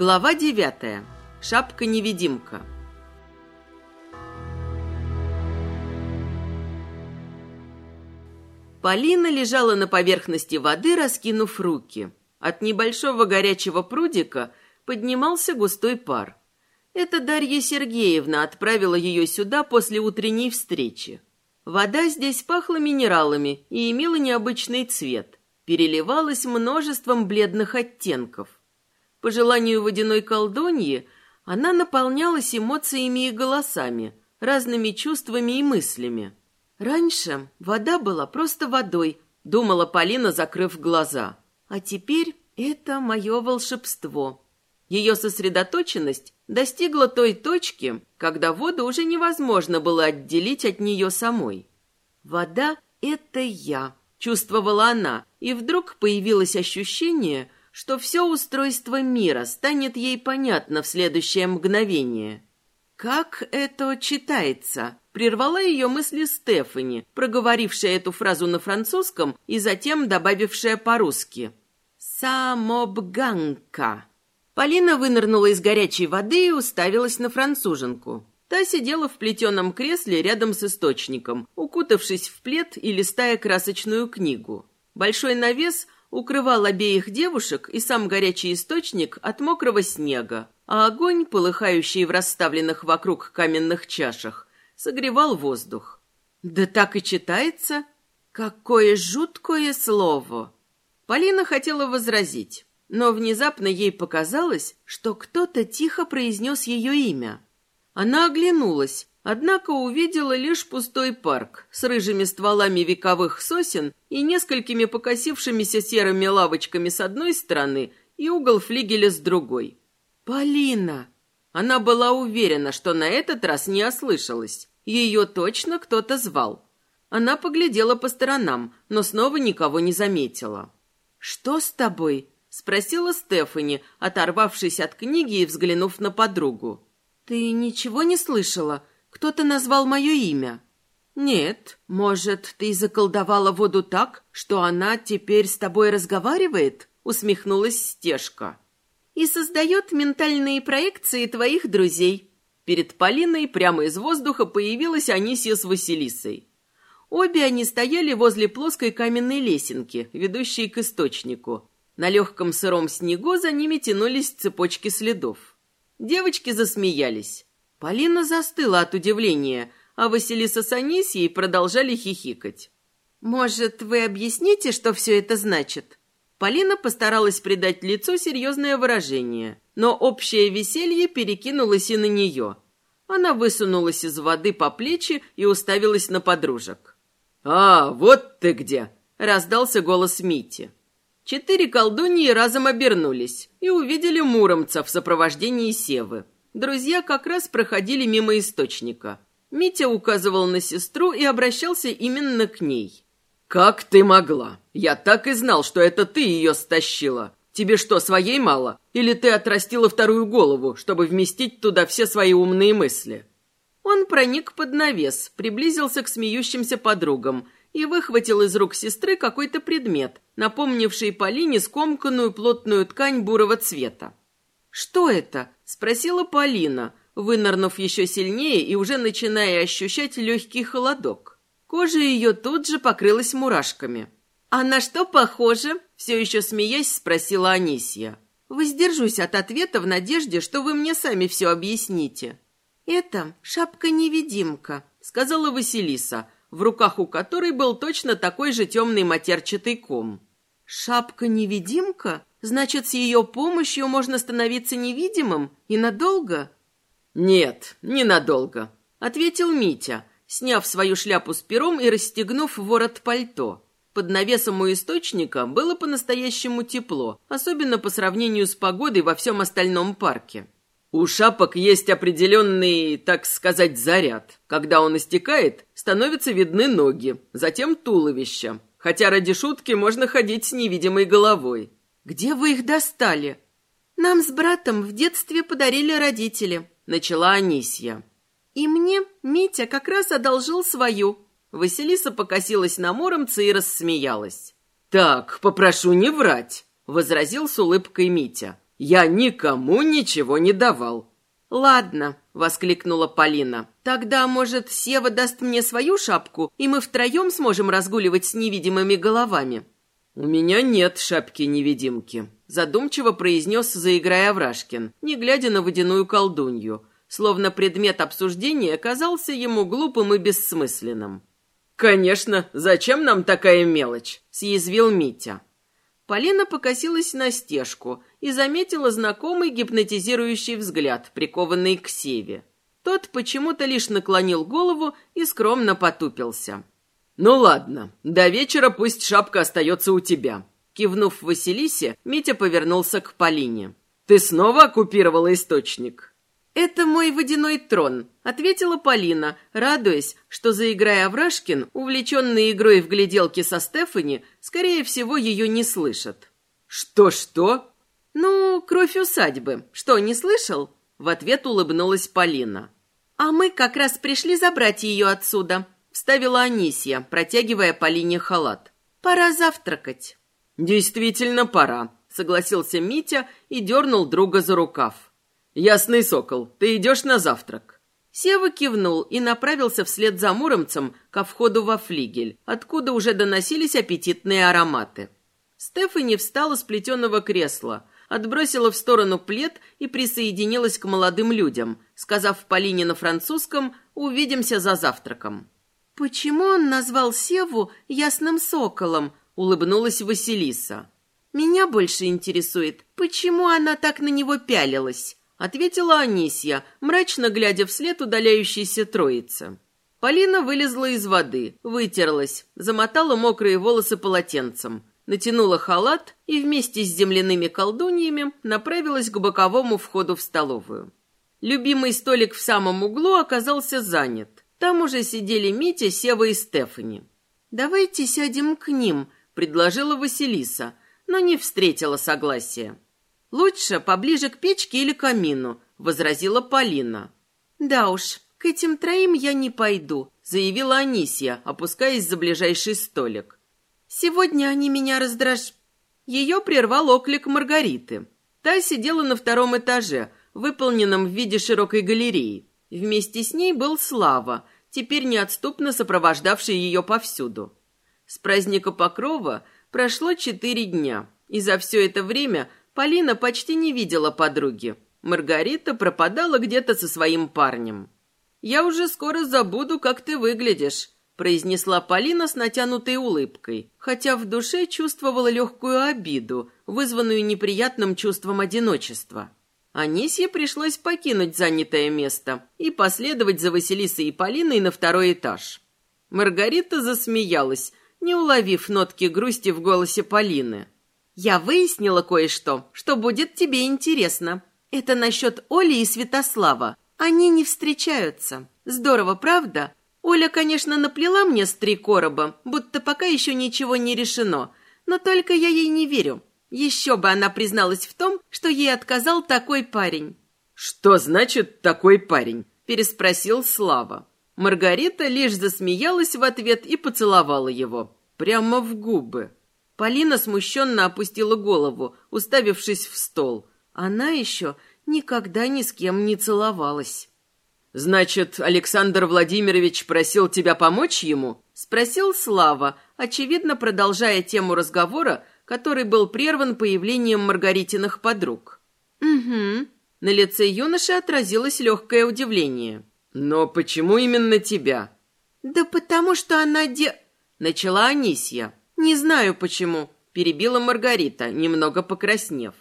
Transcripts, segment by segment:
Глава девятая. Шапка-невидимка. Полина лежала на поверхности воды, раскинув руки. От небольшого горячего прудика поднимался густой пар. Это Дарья Сергеевна отправила ее сюда после утренней встречи. Вода здесь пахла минералами и имела необычный цвет. Переливалась множеством бледных оттенков. По желанию водяной колдуньи, она наполнялась эмоциями и голосами, разными чувствами и мыслями. Раньше вода была просто водой, думала Полина, закрыв глаза. А теперь это мое волшебство. Ее сосредоточенность достигла той точки, когда воду уже невозможно было отделить от нее самой. «Вода — это я», — чувствовала она, и вдруг появилось ощущение — что все устройство мира станет ей понятно в следующее мгновение. «Как это читается?» — прервала ее мысли Стефани, проговорившая эту фразу на французском и затем добавившая по-русски. «Самобганка». Полина вынырнула из горячей воды и уставилась на француженку. Та сидела в плетеном кресле рядом с источником, укутавшись в плед и листая красочную книгу. Большой навес — укрывал обеих девушек и сам горячий источник от мокрого снега, а огонь, полыхающий в расставленных вокруг каменных чашах, согревал воздух. Да так и читается. Какое жуткое слово! Полина хотела возразить, но внезапно ей показалось, что кто-то тихо произнес ее имя. Она оглянулась, Однако увидела лишь пустой парк с рыжими стволами вековых сосен и несколькими покосившимися серыми лавочками с одной стороны и угол флигеля с другой. «Полина!» Она была уверена, что на этот раз не ослышалась. Ее точно кто-то звал. Она поглядела по сторонам, но снова никого не заметила. «Что с тобой?» — спросила Стефани, оторвавшись от книги и взглянув на подругу. «Ты ничего не слышала?» Кто-то назвал мое имя. Нет, может, ты заколдовала воду так, что она теперь с тобой разговаривает? Усмехнулась Стежка. И создает ментальные проекции твоих друзей. Перед Полиной прямо из воздуха появилась Анисия с Василисой. Обе они стояли возле плоской каменной лесенки, ведущей к источнику. На легком сыром снегу за ними тянулись цепочки следов. Девочки засмеялись. Полина застыла от удивления, а Василиса с Анисией продолжали хихикать. «Может, вы объясните, что все это значит?» Полина постаралась придать лицу серьезное выражение, но общее веселье перекинулось и на нее. Она высунулась из воды по плечи и уставилась на подружек. «А, вот ты где!» — раздался голос Мити. Четыре колдуньи разом обернулись и увидели Муромца в сопровождении Севы. Друзья как раз проходили мимо источника. Митя указывал на сестру и обращался именно к ней. «Как ты могла? Я так и знал, что это ты ее стащила. Тебе что, своей мало? Или ты отрастила вторую голову, чтобы вместить туда все свои умные мысли?» Он проник под навес, приблизился к смеющимся подругам и выхватил из рук сестры какой-то предмет, напомнивший Полине скомканную плотную ткань бурого цвета. «Что это?» — спросила Полина, вынырнув еще сильнее и уже начиная ощущать легкий холодок. Кожа ее тут же покрылась мурашками. «А на что похоже?» — все еще смеясь спросила Анисия. «Воздержусь от ответа в надежде, что вы мне сами все объясните». «Это шапка-невидимка», — сказала Василиса, в руках у которой был точно такой же темный матерчатый ком. «Шапка-невидимка?» Значит, с ее помощью можно становиться невидимым и надолго? Нет, ненадолго, ответил Митя, сняв свою шляпу с пером и расстегнув ворот пальто. Под навесом у источника было по-настоящему тепло, особенно по сравнению с погодой во всем остальном парке. У шапок есть определенный, так сказать, заряд. Когда он истекает, становятся видны ноги, затем туловище. Хотя ради шутки можно ходить с невидимой головой. Где вы их достали? Нам с братом в детстве подарили родители, начала Анисья. И мне Митя как раз одолжил свою. Василиса покосилась на Муромца и рассмеялась. «Так, попрошу не врать», — возразил с улыбкой Митя. Я никому ничего не давал. «Ладно», — воскликнула Полина. «Тогда, может, Сева даст мне свою шапку, и мы втроем сможем разгуливать с невидимыми головами?» «У меня нет шапки-невидимки», — задумчиво произнес, заиграя Аврашкин, не глядя на водяную колдунью, словно предмет обсуждения казался ему глупым и бессмысленным. «Конечно, зачем нам такая мелочь?» — съязвил Митя. Полина покосилась на стежку и заметила знакомый гипнотизирующий взгляд, прикованный к Севе. Тот почему-то лишь наклонил голову и скромно потупился. «Ну ладно, до вечера пусть шапка остается у тебя». Кивнув Василисе, Митя повернулся к Полине. «Ты снова оккупировала источник?» «Это мой водяной трон», — ответила Полина, радуясь, что, заиграя Аврашкин, увлеченный игрой в гляделки со Стефани, скорее всего, ее не слышат. «Что-что?» «Ну, кровь усадьбы. Что, не слышал?» В ответ улыбнулась Полина. «А мы как раз пришли забрать ее отсюда», — вставила Анисия, протягивая Полине халат. «Пора завтракать». «Действительно пора», — согласился Митя и дернул друга за рукав. «Ясный сокол, ты идешь на завтрак?» Сева кивнул и направился вслед за Муромцем ко входу во флигель, откуда уже доносились аппетитные ароматы. Стефани встала с плетеного кресла, отбросила в сторону плед и присоединилась к молодым людям, сказав Полине на французском «Увидимся за завтраком». «Почему он назвал Севу ясным соколом?» — улыбнулась Василиса. «Меня больше интересует, почему она так на него пялилась?» ответила Анисья, мрачно глядя вслед удаляющейся троице. Полина вылезла из воды, вытерлась, замотала мокрые волосы полотенцем, натянула халат и вместе с земляными колдуньями направилась к боковому входу в столовую. Любимый столик в самом углу оказался занят. Там уже сидели Митя, Сева и Стефани. «Давайте сядем к ним», — предложила Василиса, но не встретила согласия. «Лучше поближе к печке или камину», — возразила Полина. «Да уж, к этим троим я не пойду», — заявила Анисия, опускаясь за ближайший столик. «Сегодня они меня раздраж...» Ее прервал оклик Маргариты. Та сидела на втором этаже, выполненном в виде широкой галереи. Вместе с ней был Слава, теперь неотступно сопровождавший ее повсюду. С праздника Покрова прошло четыре дня, и за все это время Полина почти не видела подруги. Маргарита пропадала где-то со своим парнем. «Я уже скоро забуду, как ты выглядишь», произнесла Полина с натянутой улыбкой, хотя в душе чувствовала легкую обиду, вызванную неприятным чувством одиночества. Анисье пришлось покинуть занятое место и последовать за Василисой и Полиной на второй этаж. Маргарита засмеялась, не уловив нотки грусти в голосе Полины. Я выяснила кое-что, что будет тебе интересно. Это насчет Оли и Святослава. Они не встречаются. Здорово, правда? Оля, конечно, наплела мне с три короба, будто пока еще ничего не решено. Но только я ей не верю. Еще бы она призналась в том, что ей отказал такой парень. «Что значит «такой парень»?» – переспросил Слава. Маргарита лишь засмеялась в ответ и поцеловала его. Прямо в губы. Полина смущенно опустила голову, уставившись в стол. Она еще никогда ни с кем не целовалась. «Значит, Александр Владимирович просил тебя помочь ему?» — спросил Слава, очевидно продолжая тему разговора, который был прерван появлением Маргаритиных подруг. «Угу». На лице юноши отразилось легкое удивление. «Но почему именно тебя?» «Да потому что она де...» — начала Анисья. «Не знаю почему», — перебила Маргарита, немного покраснев.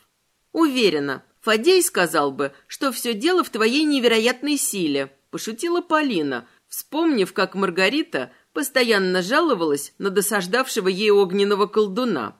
«Уверена, Фадей сказал бы, что все дело в твоей невероятной силе», — пошутила Полина, вспомнив, как Маргарита постоянно жаловалась на досаждавшего ей огненного колдуна.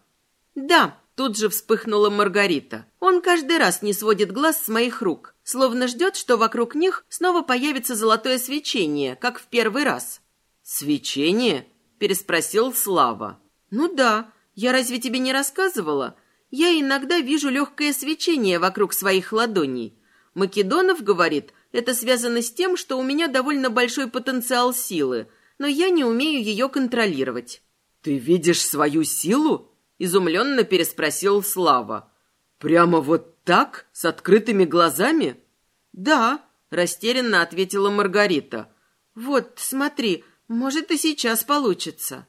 «Да», — тут же вспыхнула Маргарита, «он каждый раз не сводит глаз с моих рук, словно ждет, что вокруг них снова появится золотое свечение, как в первый раз». «Свечение?» — переспросил Слава. «Ну да, я разве тебе не рассказывала? Я иногда вижу легкое свечение вокруг своих ладоней. Македонов говорит, это связано с тем, что у меня довольно большой потенциал силы, но я не умею ее контролировать». «Ты видишь свою силу?» – изумленно переспросил Слава. Прямо вот так, с открытыми глазами? Да, растерянно ответила Маргарита. Вот, смотри, может и сейчас получится.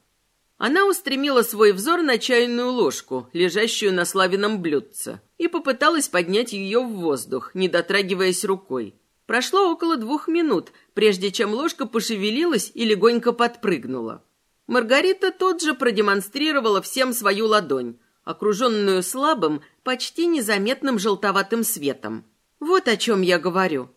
Она устремила свой взор на чайную ложку, лежащую на славином блюдце, и попыталась поднять ее в воздух, не дотрагиваясь рукой. Прошло около двух минут, прежде чем ложка пошевелилась и легонько подпрыгнула. Маргарита тут же продемонстрировала всем свою ладонь, окруженную слабым, почти незаметным желтоватым светом. Вот о чем я говорю.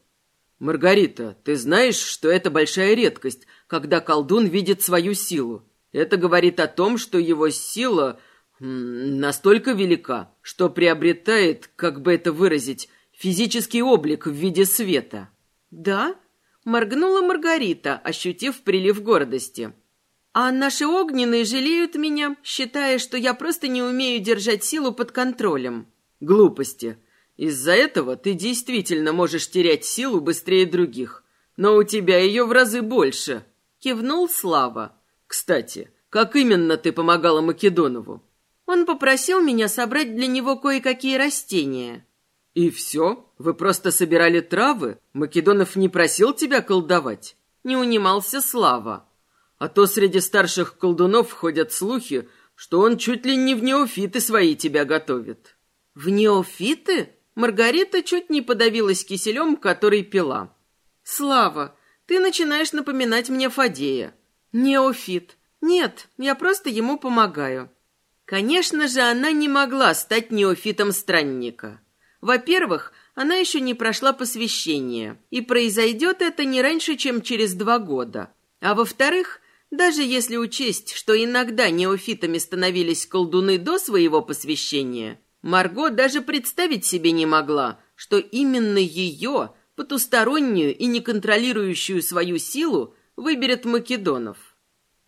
«Маргарита, ты знаешь, что это большая редкость, когда колдун видит свою силу? Это говорит о том, что его сила настолько велика, что приобретает, как бы это выразить, физический облик в виде света». «Да?» — моргнула Маргарита, ощутив прилив гордости. А наши огненные жалеют меня, считая, что я просто не умею держать силу под контролем. Глупости. Из-за этого ты действительно можешь терять силу быстрее других. Но у тебя ее в разы больше. Кивнул Слава. Кстати, как именно ты помогала Македонову? Он попросил меня собрать для него кое-какие растения. И все? Вы просто собирали травы? Македонов не просил тебя колдовать? Не унимался Слава. А то среди старших колдунов ходят слухи, что он чуть ли не в неофиты свои тебя готовит». «В неофиты?» Маргарита чуть не подавилась киселем, который пила. «Слава, ты начинаешь напоминать мне Фадея. Неофит. Нет, я просто ему помогаю». Конечно же, она не могла стать неофитом странника. Во-первых, она еще не прошла посвящение, и произойдет это не раньше, чем через два года. А во-вторых, даже если учесть, что иногда неофитами становились колдуны до своего посвящения, Марго даже представить себе не могла, что именно ее, потустороннюю и неконтролирующую свою силу, выберет Македонов.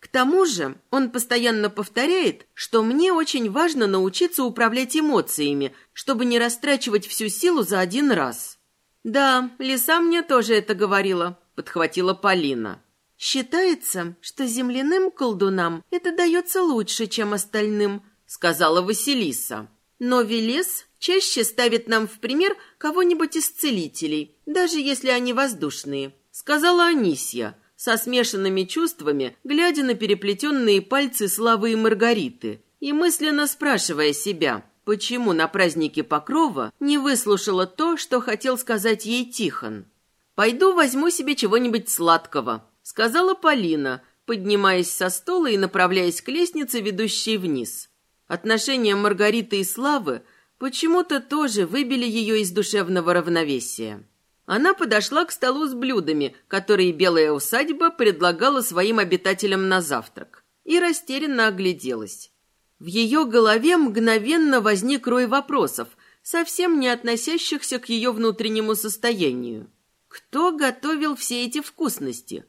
К тому же он постоянно повторяет, что мне очень важно научиться управлять эмоциями, чтобы не растрачивать всю силу за один раз. «Да, Лиса мне тоже это говорила», — подхватила Полина. «Считается, что земляным колдунам это дается лучше, чем остальным», — сказала Василиса. «Но Велес чаще ставит нам в пример кого-нибудь из целителей, даже если они воздушные», — сказала Анисья, со смешанными чувствами, глядя на переплетенные пальцы Славы и Маргариты, и мысленно спрашивая себя, почему на празднике Покрова не выслушала то, что хотел сказать ей Тихон. «Пойду возьму себе чего-нибудь сладкого», сказала Полина, поднимаясь со стола и направляясь к лестнице, ведущей вниз. Отношения Маргариты и Славы почему-то тоже выбили ее из душевного равновесия. Она подошла к столу с блюдами, которые белая усадьба предлагала своим обитателям на завтрак, и растерянно огляделась. В ее голове мгновенно возник рой вопросов, совсем не относящихся к ее внутреннему состоянию. Кто готовил все эти вкусности?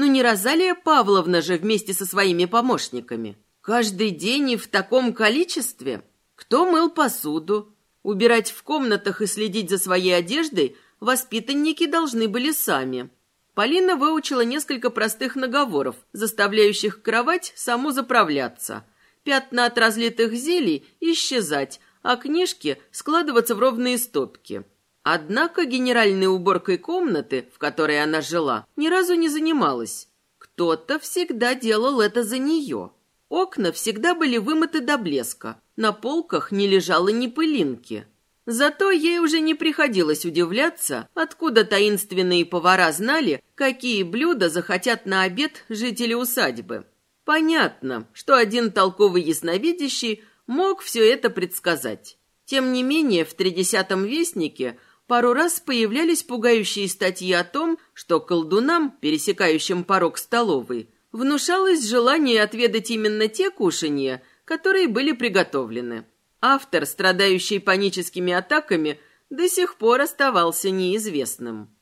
Ну не Розалия Павловна же вместе со своими помощниками. Каждый день и в таком количестве. Кто мыл посуду? Убирать в комнатах и следить за своей одеждой воспитанники должны были сами. Полина выучила несколько простых наговоров, заставляющих кровать саму заправляться. Пятна от разлитых зелий исчезать, а книжки складываться в ровные стопки. Однако генеральной уборкой комнаты, в которой она жила, ни разу не занималась. Кто-то всегда делал это за нее. Окна всегда были вымыты до блеска, на полках не лежало ни пылинки. Зато ей уже не приходилось удивляться, откуда таинственные повара знали, какие блюда захотят на обед жители усадьбы. Понятно, что один толковый ясновидящий мог все это предсказать. Тем не менее, в тридесятом вестнике – пару раз появлялись пугающие статьи о том, что колдунам, пересекающим порог столовой, внушалось желание отведать именно те кушанья, которые были приготовлены. Автор, страдающий паническими атаками, до сих пор оставался неизвестным.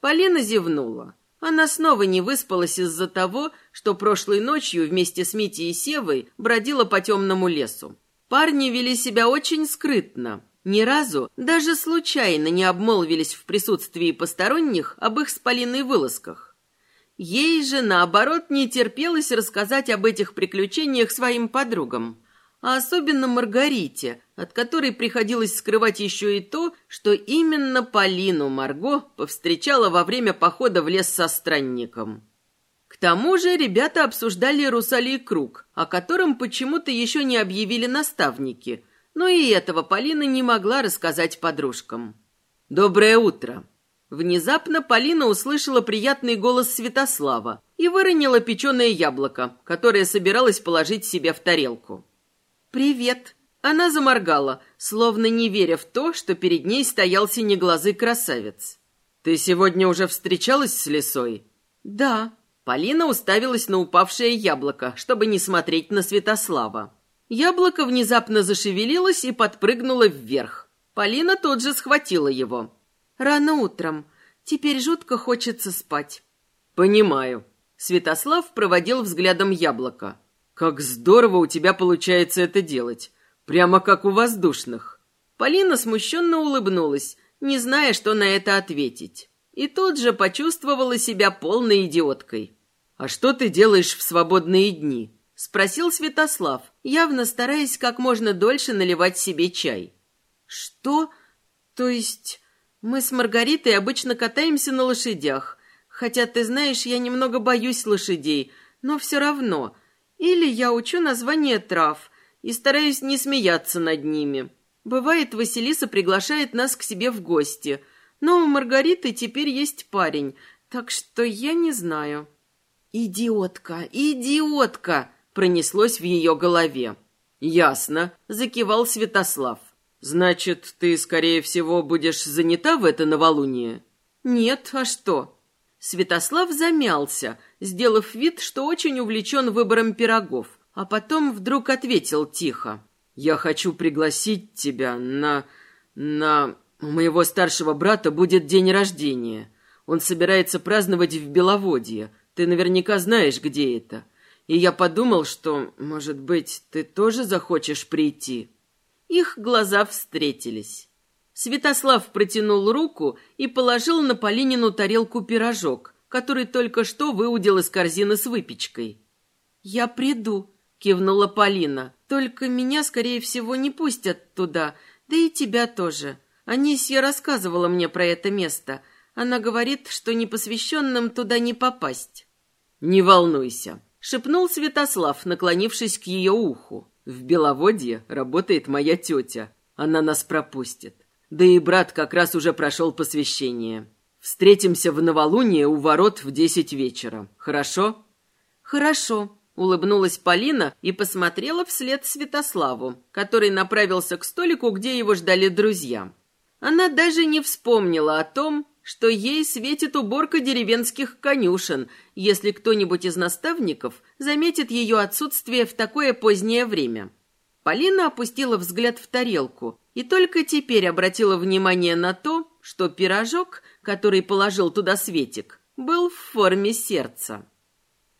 Полина зевнула. Она снова не выспалась из-за того, что прошлой ночью вместе с Митей и Севой бродила по темному лесу. Парни вели себя очень скрытно, ни разу, даже случайно не обмолвились в присутствии посторонних об их с Полиной вылазках. Ей же, наоборот, не терпелось рассказать об этих приключениях своим подругам. а особенно Маргарите, от которой приходилось скрывать еще и то, что именно Полину Марго повстречала во время похода в лес со странником. К тому же ребята обсуждали Русалий круг, о котором почему-то еще не объявили наставники, но и этого Полина не могла рассказать подружкам. «Доброе утро!» Внезапно Полина услышала приятный голос Святослава и выронила печеное яблоко, которое собиралась положить себе в тарелку. «Привет!» Она заморгала, словно не веря в то, что перед ней стоял синеглазый красавец. «Ты сегодня уже встречалась с лисой?» «Да». Полина уставилась на упавшее яблоко, чтобы не смотреть на Святослава. Яблоко внезапно зашевелилось и подпрыгнуло вверх. Полина тут же схватила его. «Рано утром. Теперь жутко хочется спать». «Понимаю». Святослав проводил взглядом яблоко. «Как здорово у тебя получается это делать. Прямо как у воздушных». Полина смущенно улыбнулась, не зная, что на это ответить. И тут же почувствовала себя полной идиоткой. «А что ты делаешь в свободные дни?» — спросил Святослав, явно стараясь как можно дольше наливать себе чай. «Что? То есть мы с Маргаритой обычно катаемся на лошадях, хотя, ты знаешь, я немного боюсь лошадей, но все равно. Или я учу название трав и стараюсь не смеяться над ними. Бывает, Василиса приглашает нас к себе в гости, но у Маргариты теперь есть парень, так что я не знаю». «Идиотка, идиотка!» Пронеслось в ее голове. «Ясно», — закивал Святослав. «Значит, ты, скорее всего, будешь занята в это новолуние?» «Нет, а что?» Святослав замялся, сделав вид, что очень увлечен выбором пирогов, а потом вдруг ответил тихо. «Я хочу пригласить тебя на... на... У моего старшего брата будет день рождения. Он собирается праздновать в Беловодье. Ты наверняка знаешь, где это и я подумал, что, может быть, ты тоже захочешь прийти. Их глаза встретились. Святослав протянул руку и положил на Полинину тарелку пирожок, который только что выудил из корзины с выпечкой. «Я приду», — кивнула Полина. «Только меня, скорее всего, не пустят туда, да и тебя тоже. Анисья рассказывала мне про это место. Она говорит, что непосвященным туда не попасть». «Не волнуйся», шепнул Святослав, наклонившись к ее уху. «В Беловодье работает моя тетя. Она нас пропустит. Да и брат как раз уже прошел посвящение. Встретимся в новолуние у ворот в десять вечера. Хорошо?» «Хорошо», — улыбнулась Полина и посмотрела вслед Святославу, который направился к столику, где его ждали друзья. Она даже не вспомнила о том, что ей светит уборка деревенских конюшен, если кто-нибудь из наставников заметит ее отсутствие в такое позднее время. Полина опустила взгляд в тарелку и только теперь обратила внимание на то, что пирожок, который положил туда Светик, был в форме сердца.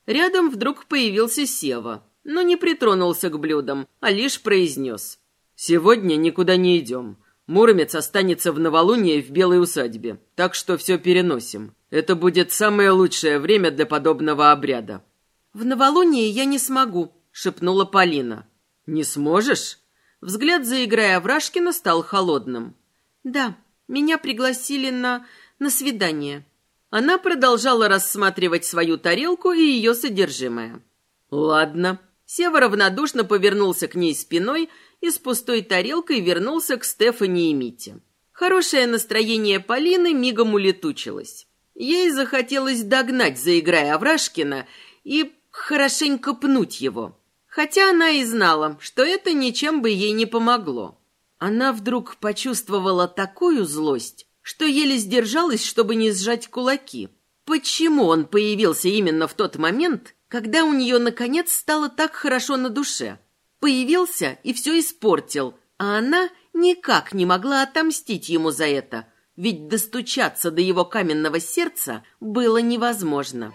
Рядом вдруг появился Сева, но не притронулся к блюдам, а лишь произнес «Сегодня никуда не идем. Муромец останется в новолуние в Белой усадьбе, так что все переносим. Это будет самое лучшее время для подобного обряда». «В новолуние я не смогу», — шепнула Полина. «Не сможешь?» Взгляд за игрой Аврашкина стал холодным. «Да, меня пригласили на... на свидание». Она продолжала рассматривать свою тарелку и ее содержимое. «Ладно». Сева равнодушно повернулся к ней спиной и с пустой тарелкой вернулся к Стефани и Мите. Хорошее настроение Полины мигом улетучилось. Ей захотелось догнать, заиграя Аврашкина, и хорошенько пнуть его. Хотя она и знала, что это ничем бы ей не помогло. Она вдруг почувствовала такую злость, что еле сдержалась, чтобы не сжать кулаки. Почему он появился именно в тот момент, когда у нее, наконец, стало так хорошо на душе? Появился и все испортил, а она никак не могла отомстить ему за это, ведь достучаться до его каменного сердца было невозможно.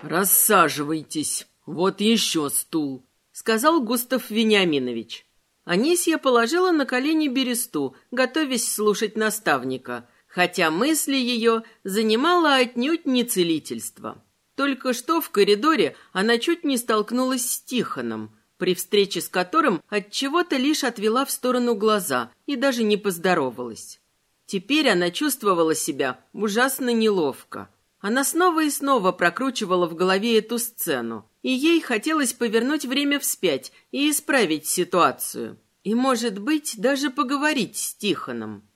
«Рассаживайтесь, вот еще стул», — сказал Густав Вениаминович. Анисья положила на колени бересту, готовясь слушать наставника, хотя мысли ее занимало отнюдь не целительство. Только что в коридоре она чуть не столкнулась с Тихоном, при встрече с которым от чего-то лишь отвела в сторону глаза и даже не поздоровалась. Теперь она чувствовала себя ужасно неловко. Она снова и снова прокручивала в голове эту сцену, и ей хотелось повернуть время вспять и исправить ситуацию. И, может быть, даже поговорить с Тихоном.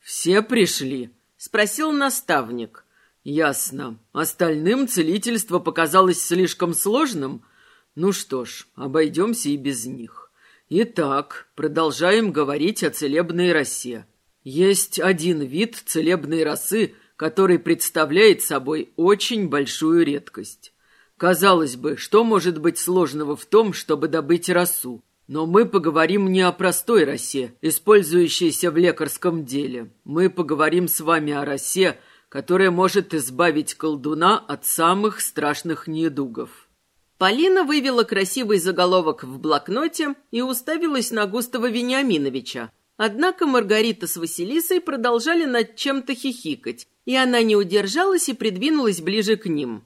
«Все пришли?» — спросил наставник. «Ясно. Остальным целительство показалось слишком сложным? Ну что ж, обойдемся и без них. Итак, продолжаем говорить о целебной росе. Есть один вид целебной росы, который представляет собой очень большую редкость. Казалось бы, что может быть сложного в том, чтобы добыть росу? Но мы поговорим не о простой росе, использующейся в лекарском деле. Мы поговорим с вами о росе, которая может избавить колдуна от самых страшных недугов. Полина вывела красивый заголовок в блокноте и уставилась на Густава Вениаминовича. Однако Маргарита с Василисой продолжали над чем-то хихикать, и она не удержалась и придвинулась ближе к ним.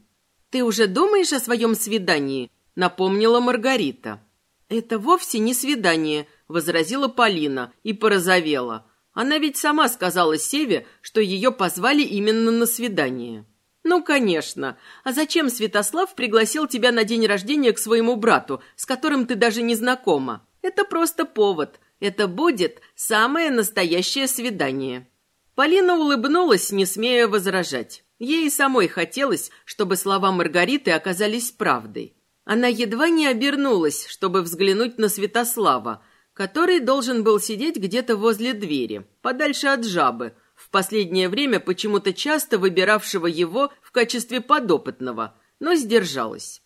«Ты уже думаешь о своем свидании?» — напомнила Маргарита. «Это вовсе не свидание», — возразила Полина и порозовела. Она ведь сама сказала Севе, что ее позвали именно на свидание. «Ну, конечно. А зачем Святослав пригласил тебя на день рождения к своему брату, с которым ты даже не знакома? Это просто повод. Это будет самое настоящее свидание». Полина улыбнулась, не смея возражать. Ей самой хотелось, чтобы слова Маргариты оказались правдой. Она едва не обернулась, чтобы взглянуть на Святослава, который должен был сидеть где-то возле двери, подальше от жабы, в последнее время почему-то часто выбиравшего его в качестве подопытного, но сдержалась.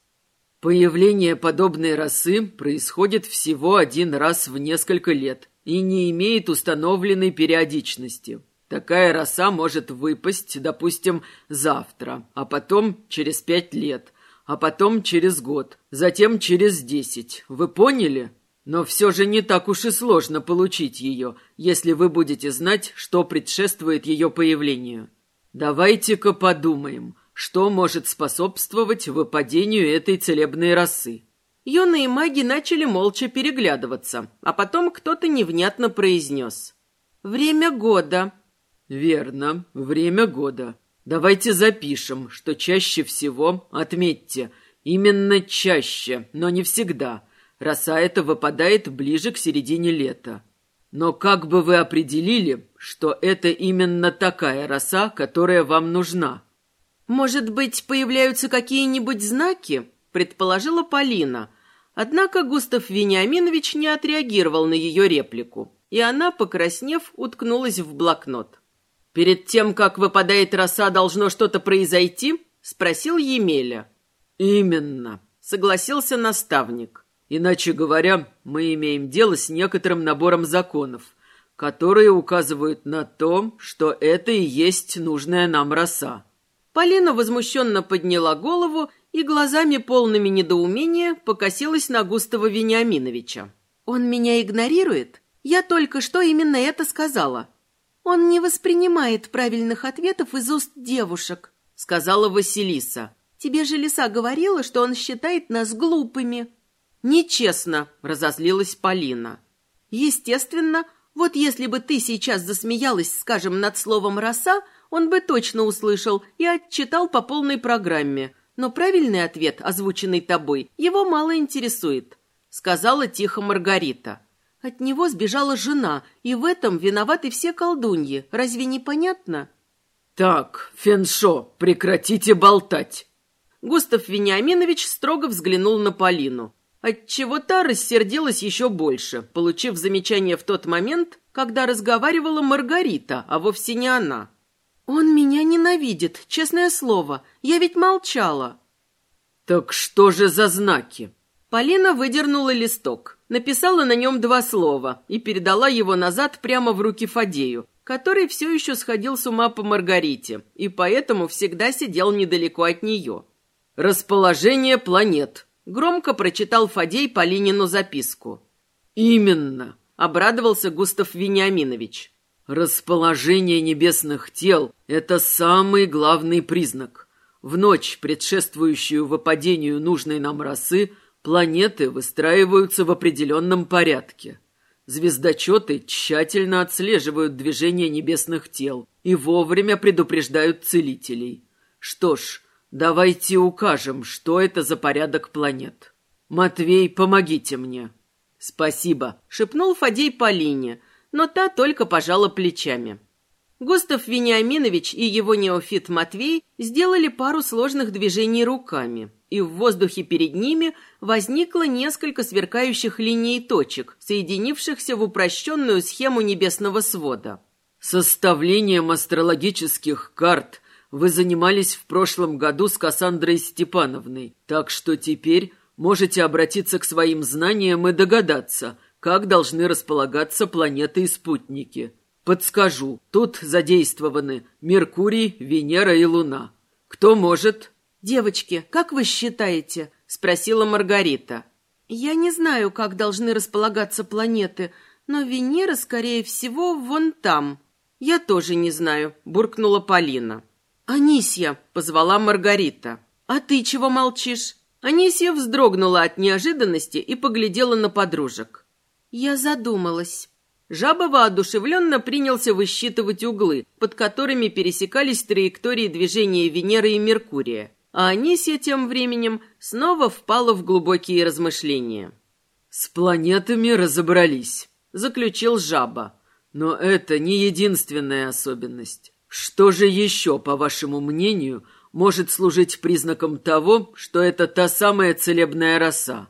Появление подобной росы происходит всего один раз в несколько лет и не имеет установленной периодичности. Такая роса может выпасть, допустим, завтра, а потом через пять лет, а потом через год, затем через десять. Вы поняли? Но все же не так уж и сложно получить ее, если вы будете знать, что предшествует ее появлению. Давайте-ка подумаем, что может способствовать выпадению этой целебной росы. Юные маги начали молча переглядываться, а потом кто-то невнятно произнес. «Время года», Верно, время года. Давайте запишем, что чаще всего, отметьте, именно чаще, но не всегда. Роса эта выпадает ближе к середине лета. Но как бы вы определили, что это именно такая роса, которая вам нужна? Может быть, появляются какие-нибудь знаки? Предположила Полина. Однако Густав Вениаминович не отреагировал на ее реплику, и она, покраснев, уткнулась в блокнот. «Перед тем, как выпадает роса, должно что-то произойти?» — спросил Емеля. «Именно», — согласился наставник. «Иначе говоря, мы имеем дело с некоторым набором законов, которые указывают на то, что это и есть нужная нам роса». Полина возмущенно подняла голову и глазами полными недоумения покосилась на Густава Вениаминовича. «Он меня игнорирует? Я только что именно это сказала. «Он не воспринимает правильных ответов из уст девушек», — сказала Василиса. «Тебе же Лиса говорила, что он считает нас глупыми». «Нечестно», — разозлилась Полина. «Естественно, вот если бы ты сейчас засмеялась, скажем, над словом «роса», он бы точно услышал и отчитал по полной программе. Но правильный ответ, озвученный тобой, его мало интересует», — сказала тихо Маргарита. От него сбежала жена, и в этом виноваты все колдуньи. Разве не понятно? Так, Феншо, прекратите болтать. Густав Вениаминович строго взглянул на Полину. Отчего та рассердилась еще больше, получив замечание в тот момент, когда разговаривала Маргарита, а вовсе не она. «Он меня ненавидит, честное слово. Я ведь молчала». «Так что же за знаки?» Полина выдернула листок, написала на нем два слова и передала его назад прямо в руки Фадею, который все еще сходил с ума по Маргарите и поэтому всегда сидел недалеко от нее. «Расположение планет», — громко прочитал Фадей Полинину записку. «Именно», — обрадовался Густав Вениаминович. Расположение небесных тел — это самый главный признак. В ночь, предшествующую выпадению нужной нам росы, планеты выстраиваются в определенном порядке. Звездочеты тщательно отслеживают движение небесных тел и вовремя предупреждают целителей. Что ж, давайте укажем, что это за порядок планет. Матвей, помогите мне. Спасибо, шепнул Фадей Полине, но та только пожала плечами. Густав Вениаминович и его неофит Матвей сделали пару сложных движений руками, и в воздухе перед ними возникло несколько сверкающих линий точек, соединившихся в упрощенную схему небесного свода. «Составлением астрологических карт вы занимались в прошлом году с Кассандрой Степановной, так что теперь можете обратиться к своим знаниям и догадаться, как должны располагаться планеты и спутники». Подскажу. Тут задействованы Меркурий, Венера и Луна. Кто может? Девочки, как вы считаете? Спросила Маргарита. Я не знаю, как должны располагаться планеты, но Венера, скорее всего, вон там. Я тоже не знаю, буркнула Полина. Анисья, позвала Маргарита. А ты чего молчишь? Анисья вздрогнула от неожиданности и поглядела на подружек. Я задумалась. Жаба воодушевленно принялся высчитывать углы, под которыми пересекались траектории движения Венеры и Меркурия. А Анисия тем временем снова впала в глубокие размышления. «С планетами разобрались», — заключил Жаба. «Но это не единственная особенность. Что же еще, по вашему мнению, может служить признаком того, что это та самая целебная роса?»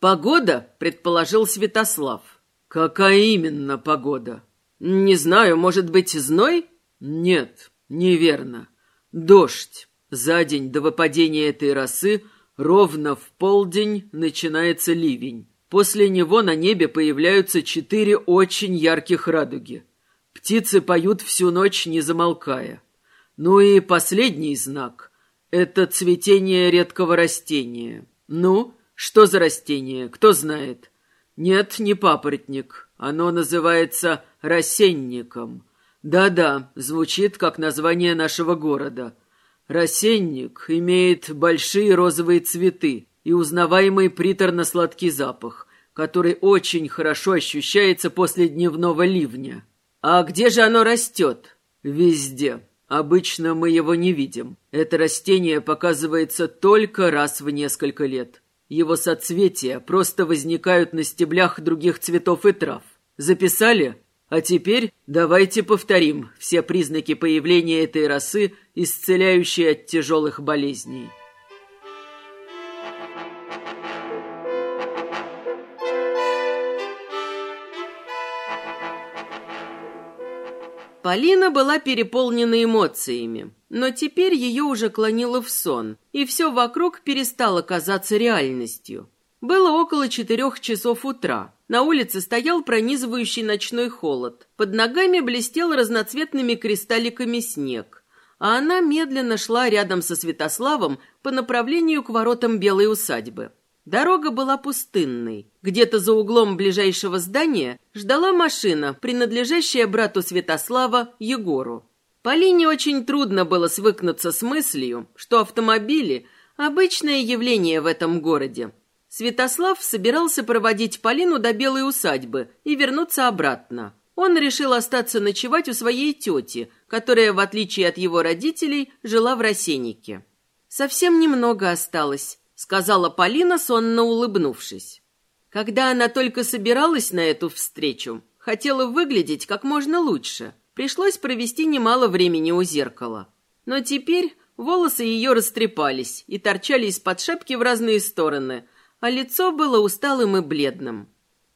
«Погода», — предположил Святослав. «Какая именно погода?» «Не знаю, может быть, зной?» «Нет, неверно. Дождь. За день до выпадения этой росы ровно в полдень начинается ливень. После него на небе появляются четыре очень ярких радуги. Птицы поют всю ночь, не замолкая. Ну и последний знак — это цветение редкого растения. Ну, что за растение, кто знает?» «Нет, не папоротник. Оно называется рассенником. Да-да, звучит как название нашего города. Рассенник имеет большие розовые цветы и узнаваемый приторно-сладкий запах, который очень хорошо ощущается после дневного ливня. А где же оно растет? Везде. Обычно мы его не видим. Это растение показывается только раз в несколько лет. Его соцветия просто возникают на стеблях других цветов и трав. Записали? А теперь давайте повторим все признаки появления этой росы, исцеляющей от тяжелых болезней. Полина была переполнена эмоциями, но теперь ее уже клонило в сон, и все вокруг перестало казаться реальностью. Было около четырех часов утра. На улице стоял пронизывающий ночной холод. Под ногами блестел разноцветными кристалликами снег. А она медленно шла рядом со Святославом по направлению к воротам белой усадьбы. Дорога была пустынной. Где-то за углом ближайшего здания ждала машина, принадлежащая брату Святослава Егору. Полине очень трудно было свыкнуться с мыслью, что автомобили – обычное явление в этом городе. Святослав собирался проводить Полину до Белой усадьбы и вернуться обратно. Он решил остаться ночевать у своей тети, которая, в отличие от его родителей, жила в Росеннике. Совсем немного осталось, сказала Полина, сонно улыбнувшись. Когда она только собиралась на эту встречу, хотела выглядеть как можно лучше. Пришлось провести немало времени у зеркала. Но теперь волосы ее растрепались и торчали из-под шапки в разные стороны, а лицо было усталым и бледным.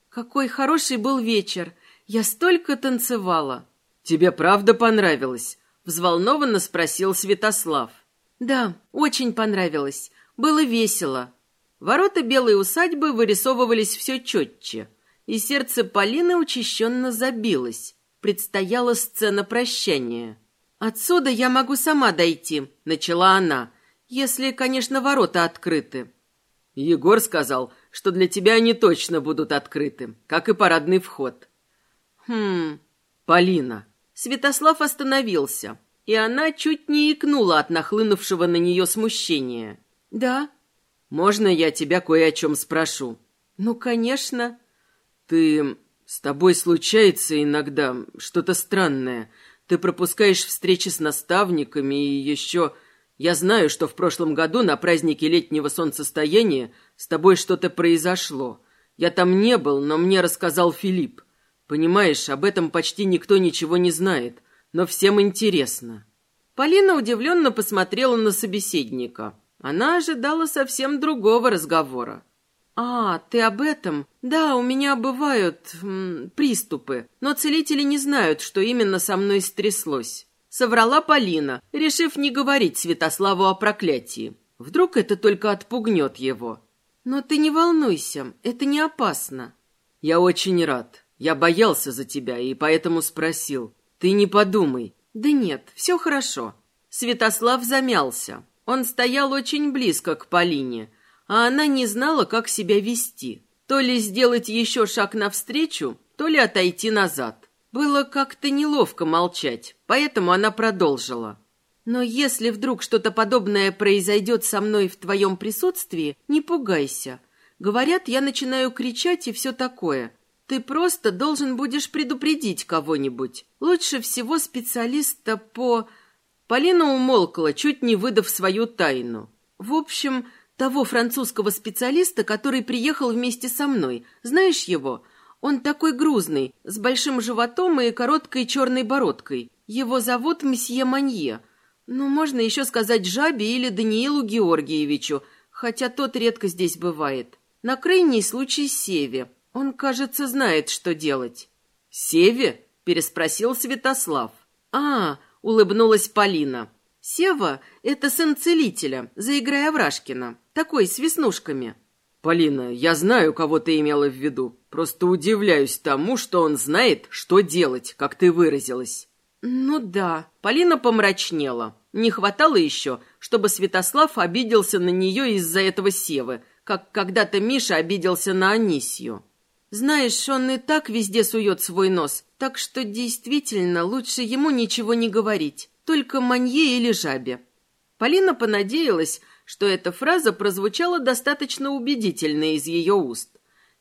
«Какой хороший был вечер! Я столько танцевала!» «Тебе правда понравилось?» — взволнованно спросил Святослав. «Да, очень понравилось. Было весело. Ворота белой усадьбы вырисовывались все четче, и сердце Полины учащенно забилось. Предстояла сцена прощания. «Отсюда я могу сама дойти», — начала она, «если, конечно, ворота открыты». Егор сказал, что для тебя они точно будут открыты, как и парадный вход. «Хм...» «Полина, Святослав остановился, и она чуть не икнула от нахлынувшего на нее смущения. «Да». «Можно я тебя кое о чем спрошу?» «Ну, конечно». «Ты... с тобой случается иногда что-то странное. Ты пропускаешь встречи с наставниками и еще... Я знаю, что в прошлом году на празднике летнего солнцестояния с тобой что-то произошло. Я там не был, но мне рассказал Филипп. Понимаешь, об этом почти никто ничего не знает, но всем интересно». Полина удивленно посмотрела на собеседника. Она ожидала совсем другого разговора. «А, ты об этом? Да, у меня бывают м, приступы, но целители не знают, что именно со мной стряслось». Соврала Полина, решив не говорить Святославу о проклятии. Вдруг это только отпугнет его. «Но ты не волнуйся, это не опасно». «Я очень рад. Я боялся за тебя и поэтому спросил. Ты не подумай». «Да нет, все хорошо». Святослав замялся. Он стоял очень близко к Полине, а она не знала, как себя вести. То ли сделать еще шаг навстречу, то ли отойти назад. Было как-то неловко молчать, поэтому она продолжила. «Но если вдруг что-то подобное произойдет со мной в твоем присутствии, не пугайся. Говорят, я начинаю кричать и все такое. Ты просто должен будешь предупредить кого-нибудь. Лучше всего специалиста по...» Полина умолкла, чуть не выдав свою тайну. «В общем, того французского специалиста, который приехал вместе со мной. Знаешь его? Он такой грузный, с большим животом и короткой черной бородкой. Его зовут Мсье Манье. Ну, можно еще сказать Жабе или Даниилу Георгиевичу, хотя тот редко здесь бывает. На крайний случай Севе. Он, кажется, знает, что делать. «Севе?» – переспросил Святослав. «А, — улыбнулась Полина. «Сева — это сын целителя, заиграя Аврашкина, такой, с веснушками». «Полина, я знаю, кого ты имела в виду. Просто удивляюсь тому, что он знает, что делать, как ты выразилась». «Ну да». Полина помрачнела. Не хватало еще, чтобы Святослав обиделся на нее из-за этого Севы, как когда-то Миша обиделся на Анисью. Знаешь, он и так везде сует свой нос, так что действительно лучше ему ничего не говорить, только манье или жабе. Полина понадеялась, что эта фраза прозвучала достаточно убедительно из ее уст,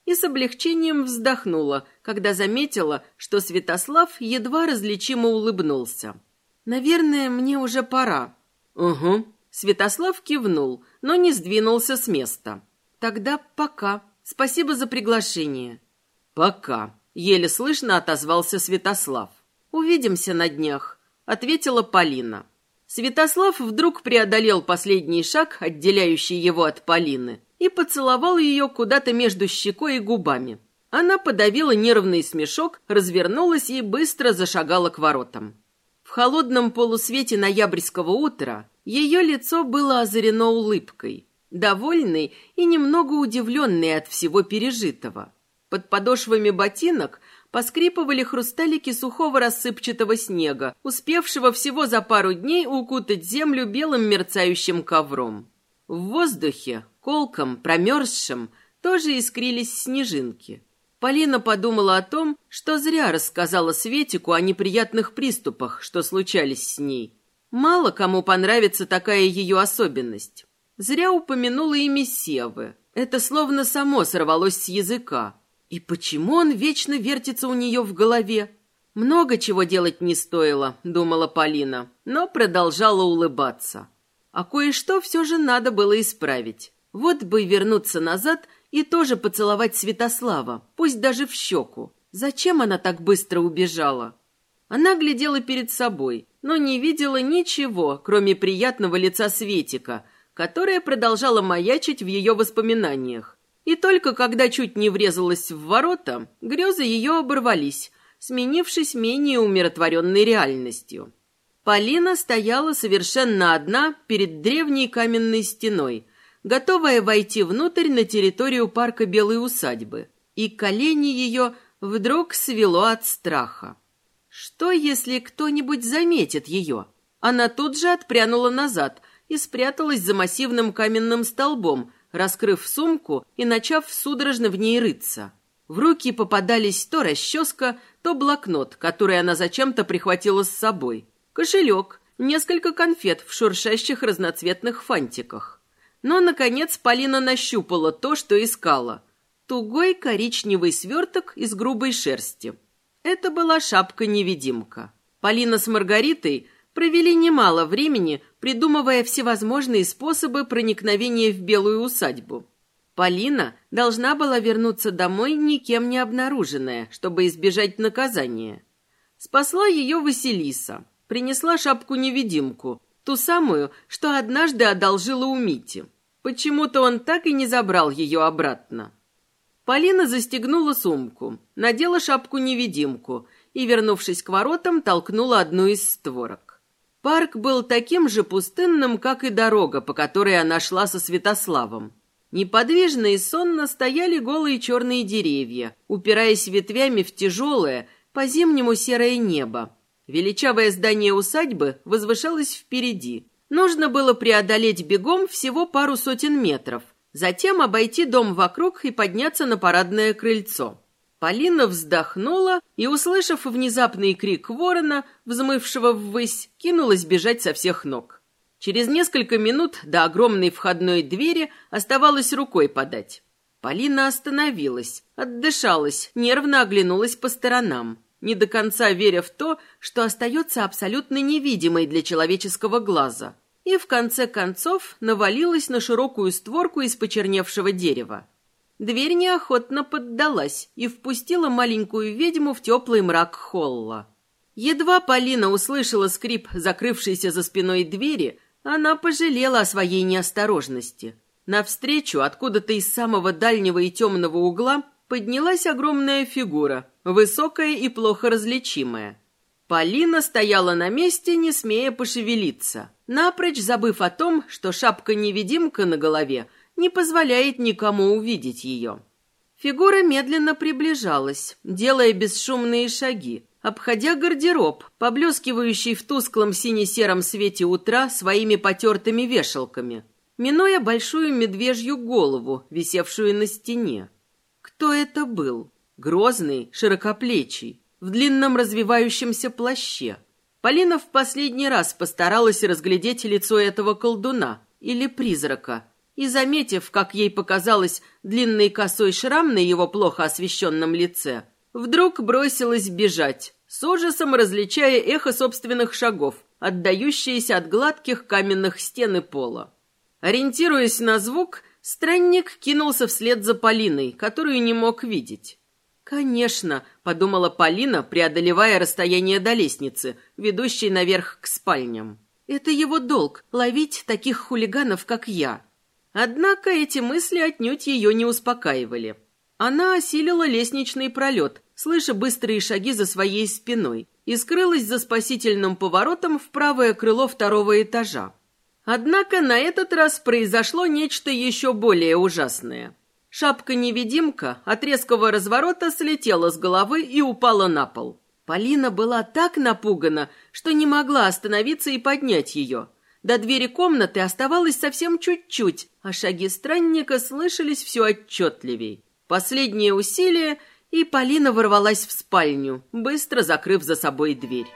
и с облегчением вздохнула, когда заметила, что Святослав едва различимо улыбнулся. «Наверное, мне уже пора». «Угу». Святослав кивнул, но не сдвинулся с места. «Тогда пока». Спасибо за приглашение. Пока. Еле слышно отозвался Святослав. Увидимся на днях, ответила Полина. Святослав вдруг преодолел последний шаг, отделяющий его от Полины, и поцеловал ее куда-то между щекой и губами. Она подавила нервный смешок, развернулась и быстро зашагала к воротам. В холодном полусвете ноябрьского утра ее лицо было озарено улыбкой довольный и немного удивленный от всего пережитого. Под подошвами ботинок поскрипывали хрусталики сухого рассыпчатого снега, успевшего всего за пару дней укутать землю белым мерцающим ковром. В воздухе, колком, промерзшим, тоже искрились снежинки. Полина подумала о том, что зря рассказала Светику о неприятных приступах, что случались с ней. Мало кому понравится такая ее особенность. Зря упомянула имя Севы. Это словно само сорвалось с языка. И почему он вечно вертится у нее в голове? Много чего делать не стоило, думала Полина, но продолжала улыбаться. А кое-что все же надо было исправить. Вот бы вернуться назад и тоже поцеловать Святослава, пусть даже в щеку. Зачем она так быстро убежала? Она глядела перед собой, но не видела ничего, кроме приятного лица Светика, которая продолжала маячить в ее воспоминаниях. И только когда чуть не врезалась в ворота, грезы ее оборвались, сменившись менее умиротворенной реальностью. Полина стояла совершенно одна перед древней каменной стеной, готовая войти внутрь на территорию парка Белой усадьбы, и колени ее вдруг свело от страха. Что, если кто-нибудь заметит ее? Она тут же отпрянула назад, и спряталась за массивным каменным столбом, раскрыв сумку и начав судорожно в ней рыться. В руки попадались то расческа, то блокнот, который она зачем-то прихватила с собой, кошелек, несколько конфет в шуршащих разноцветных фантиках. Но, наконец, Полина нащупала то, что искала. Тугой коричневый сверток из грубой шерсти. Это была шапка-невидимка. Полина с Маргаритой провели немало времени, придумывая всевозможные способы проникновения в белую усадьбу. Полина должна была вернуться домой никем не обнаруженная, чтобы избежать наказания. Спасла ее Василиса, принесла шапку-невидимку, ту самую, что однажды одолжила у Мити. Почему-то он так и не забрал ее обратно. Полина застегнула сумку, надела шапку-невидимку и, вернувшись к воротам, толкнула одну из створок. Парк был таким же пустынным, как и дорога, по которой она шла со Святославом. Неподвижно и сонно стояли голые черные деревья, упираясь ветвями в тяжелое, по-зимнему серое небо. Величавое здание усадьбы возвышалось впереди. Нужно было преодолеть бегом всего пару сотен метров, затем обойти дом вокруг и подняться на парадное крыльцо. Полина вздохнула и, услышав внезапный крик ворона, взмывшего ввысь, кинулась бежать со всех ног. Через несколько минут до огромной входной двери оставалось рукой подать. Полина остановилась, отдышалась, нервно оглянулась по сторонам, не до конца веря в то, что остается абсолютно невидимой для человеческого глаза. И в конце концов навалилась на широкую створку из почерневшего дерева. Дверь неохотно поддалась и впустила маленькую ведьму в теплый мрак холла. Едва Полина услышала скрип закрывшейся за спиной двери, она пожалела о своей неосторожности. Навстречу, откуда-то из самого дальнего и темного угла, поднялась огромная фигура, высокая и плохо различимая. Полина стояла на месте, не смея пошевелиться, напрочь забыв о том, что шапка-невидимка на голове не позволяет никому увидеть ее. Фигура медленно приближалась, делая бесшумные шаги, обходя гардероб, поблескивающий в тусклом сине-сером свете утра своими потертыми вешалками, минуя большую медвежью голову, висевшую на стене. Кто это был? Грозный, широкоплечий, в длинном развивающемся плаще. Полина в последний раз постаралась разглядеть лицо этого колдуна или призрака, и, заметив, как ей показалось, длинный косой шрам на его плохо освещенном лице, Вдруг бросилась бежать, с ужасом различая эхо собственных шагов, отдающиеся от гладких каменных стен и пола. Ориентируясь на звук, странник кинулся вслед за Полиной, которую не мог видеть. «Конечно», — подумала Полина, преодолевая расстояние до лестницы, ведущей наверх к спальням. «Это его долг — ловить таких хулиганов, как я». Однако эти мысли отнюдь ее не успокаивали. Она осилила лестничный пролет, слыша быстрые шаги за своей спиной, и скрылась за спасительным поворотом в правое крыло второго этажа. Однако на этот раз произошло нечто еще более ужасное. Шапка-невидимка от резкого разворота слетела с головы и упала на пол. Полина была так напугана, что не могла остановиться и поднять ее. До двери комнаты оставалось совсем чуть-чуть, а шаги странника слышались все отчетливей. Последнее усилие, и Полина ворвалась в спальню, быстро закрыв за собой дверь.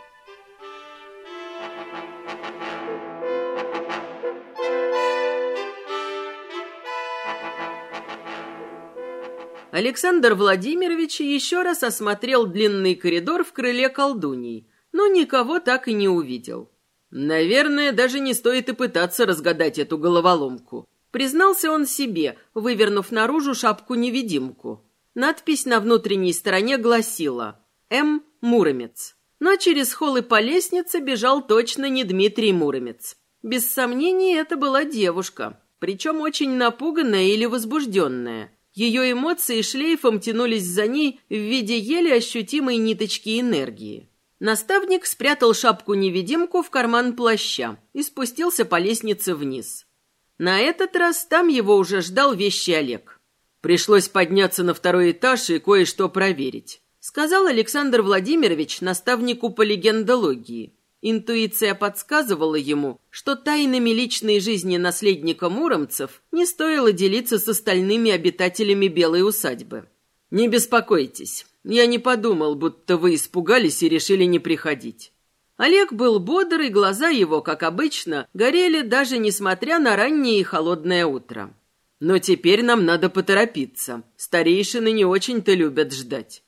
Александр Владимирович еще раз осмотрел длинный коридор в крыле колдуней, но никого так и не увидел. Наверное, даже не стоит и пытаться разгадать эту головоломку. Признался он себе, вывернув наружу шапку-невидимку. Надпись на внутренней стороне гласила «М. Муромец». Но через холл и по лестнице бежал точно не Дмитрий Муромец. Без сомнений, это была девушка, причем очень напуганная или возбужденная. Ее эмоции шлейфом тянулись за ней в виде еле ощутимой ниточки энергии. Наставник спрятал шапку-невидимку в карман плаща и спустился по лестнице вниз. На этот раз там его уже ждал вещи Олег. Пришлось подняться на второй этаж и кое-что проверить, сказал Александр Владимирович наставнику по легендологии. Интуиция подсказывала ему, что тайнами личной жизни наследника муромцев не стоило делиться с остальными обитателями белой усадьбы. «Не беспокойтесь. Я не подумал, будто вы испугались и решили не приходить». Олег был бодр, и глаза его, как обычно, горели даже несмотря на раннее и холодное утро. «Но теперь нам надо поторопиться. Старейшины не очень-то любят ждать».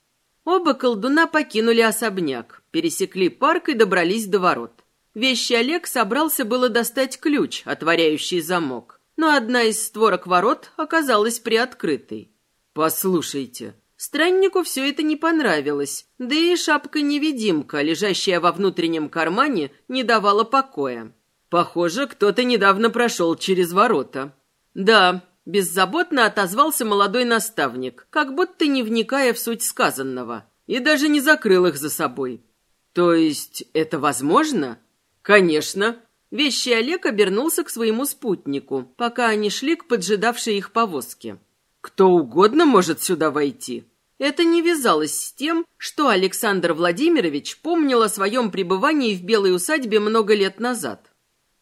Оба колдуна покинули особняк, пересекли парк и добрались до ворот. Вещи Олег собрался было достать ключ, отворяющий замок, но одна из створок ворот оказалась приоткрытой. «Послушайте». Страннику все это не понравилось, да и шапка-невидимка, лежащая во внутреннем кармане, не давала покоя. «Похоже, кто-то недавно прошел через ворота». «Да», — беззаботно отозвался молодой наставник, как будто не вникая в суть сказанного, и даже не закрыл их за собой. «То есть это возможно?» «Конечно». Вещий Олег обернулся к своему спутнику, пока они шли к поджидавшей их повозке. Кто угодно может сюда войти. Это не вязалось с тем, что Александр Владимирович помнил о своем пребывании в Белой усадьбе много лет назад.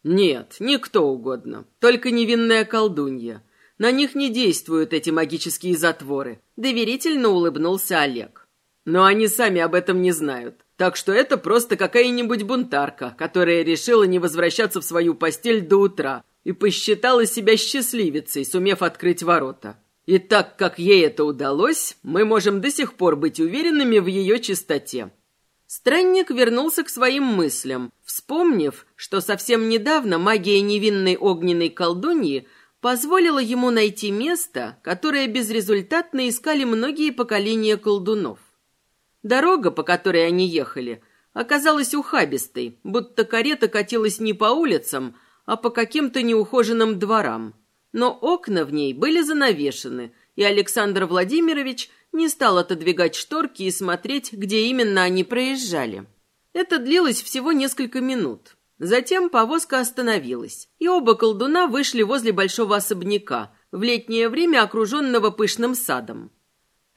Нет, не кто угодно, только невинная колдунья. На них не действуют эти магические затворы, доверительно улыбнулся Олег. Но они сами об этом не знают. Так что это просто какая-нибудь бунтарка, которая решила не возвращаться в свою постель до утра и посчитала себя счастливицей, сумев открыть ворота. И так как ей это удалось, мы можем до сих пор быть уверенными в ее чистоте. Странник вернулся к своим мыслям, вспомнив, что совсем недавно магия невинной огненной колдуньи позволила ему найти место, которое безрезультатно искали многие поколения колдунов. Дорога, по которой они ехали, оказалась ухабистой, будто карета катилась не по улицам, а по каким-то неухоженным дворам но окна в ней были занавешены, и Александр Владимирович не стал отодвигать шторки и смотреть, где именно они проезжали. Это длилось всего несколько минут. Затем повозка остановилась, и оба колдуна вышли возле большого особняка, в летнее время окруженного пышным садом.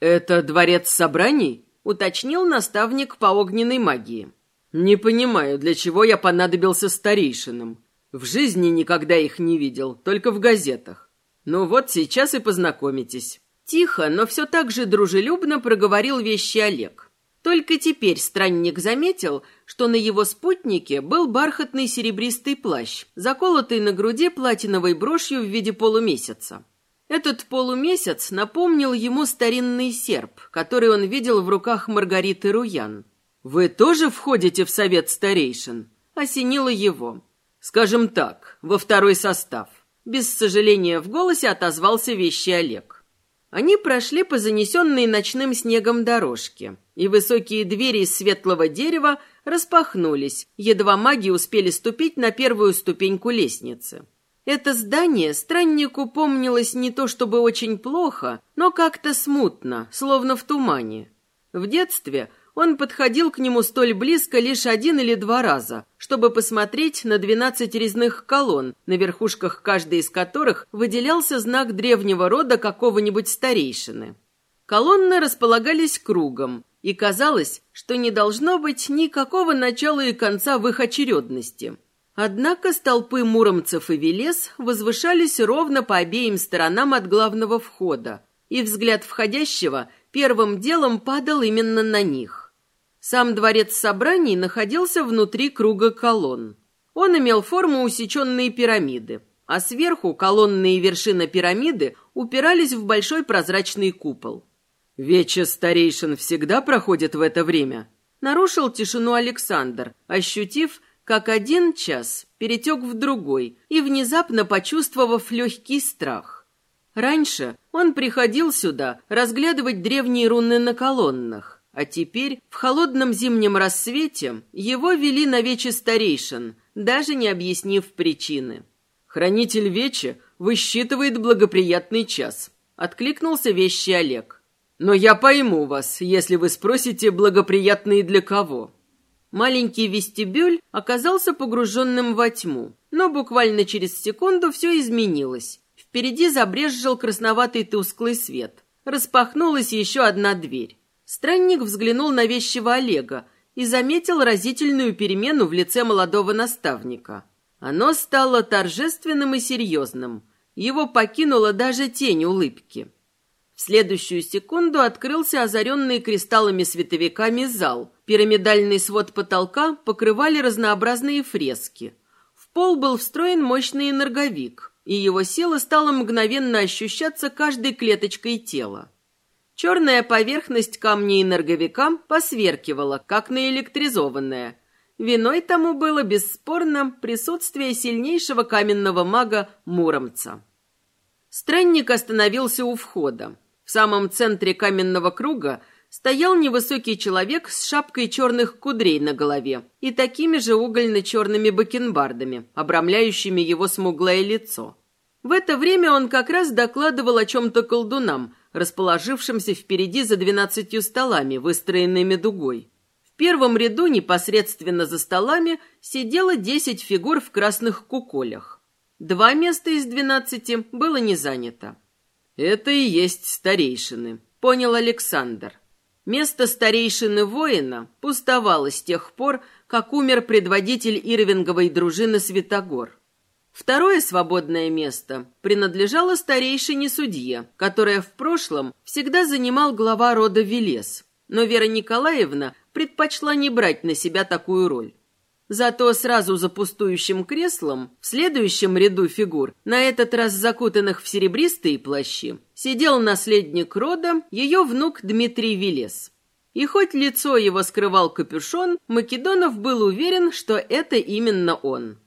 «Это дворец собраний?» — уточнил наставник по огненной магии. «Не понимаю, для чего я понадобился старейшинам. В жизни никогда их не видел, только в газетах. Ну вот сейчас и познакомитесь». Тихо, но все так же дружелюбно проговорил вещи Олег. Только теперь странник заметил, что на его спутнике был бархатный серебристый плащ, заколотый на груди платиновой брошью в виде полумесяца. Этот полумесяц напомнил ему старинный серп, который он видел в руках Маргариты Руян. «Вы тоже входите в совет старейшин?» Осенило его. Скажем так, во второй состав. Без сожаления в голосе отозвался вещий Олег. Они прошли по занесенной ночным снегом дорожке, и высокие двери из светлого дерева распахнулись, едва маги успели ступить на первую ступеньку лестницы. Это здание страннику помнилось не то чтобы очень плохо, но как-то смутно, словно в тумане. В детстве он подходил к нему столь близко лишь один или два раза, чтобы посмотреть на двенадцать резных колонн, на верхушках каждой из которых выделялся знак древнего рода какого-нибудь старейшины. Колонны располагались кругом, и казалось, что не должно быть никакого начала и конца в их очередности. Однако столпы муромцев и велес возвышались ровно по обеим сторонам от главного входа, и взгляд входящего первым делом падал именно на них. Сам дворец собраний находился внутри круга колонн. Он имел форму усеченной пирамиды, а сверху колонны и вершина пирамиды упирались в большой прозрачный купол. «Вече старейшин всегда проходит в это время?» Нарушил тишину Александр, ощутив, как один час перетек в другой и внезапно почувствовав легкий страх. Раньше он приходил сюда разглядывать древние руны на колоннах, а теперь, в холодном зимнем рассвете, его вели на вече старейшин, даже не объяснив причины. «Хранитель вече высчитывает благоприятный час», — откликнулся вещий Олег. «Но я пойму вас, если вы спросите, благоприятный для кого». Маленький вестибюль оказался погруженным во тьму, но буквально через секунду все изменилось. Впереди забрезжил красноватый тусклый свет. Распахнулась еще одна дверь. Странник взглянул на вещего Олега и заметил разительную перемену в лице молодого наставника. Оно стало торжественным и серьезным. Его покинула даже тень улыбки. В следующую секунду открылся озаренный кристаллами световиками зал. Пирамидальный свод потолка покрывали разнообразные фрески. В пол был встроен мощный энерговик, и его сила стала мгновенно ощущаться каждой клеточкой тела. Черная поверхность камня энерговика посверкивала, как наэлектризованная. Виной тому было бесспорно присутствие сильнейшего каменного мага Муромца. Странник остановился у входа. В самом центре каменного круга стоял невысокий человек с шапкой черных кудрей на голове и такими же угольно-черными бакенбардами, обрамляющими его смуглое лицо. В это время он как раз докладывал о чем-то колдунам, расположившимся впереди за двенадцатью столами, выстроенными дугой. В первом ряду непосредственно за столами сидело десять фигур в красных куколях. Два места из двенадцати было не занято. «Это и есть старейшины», — понял Александр. Место старейшины воина пустовало с тех пор, как умер предводитель Ирвинговой дружины Святогор. Второе свободное место принадлежало старейшине судье, которое в прошлом всегда занимал глава рода Велес, но Вера Николаевна предпочла не брать на себя такую роль. Зато сразу за пустующим креслом, в следующем ряду фигур, на этот раз закутанных в серебристые плащи, сидел наследник рода, ее внук Дмитрий Велес. И хоть лицо его скрывал капюшон, Македонов был уверен, что это именно он.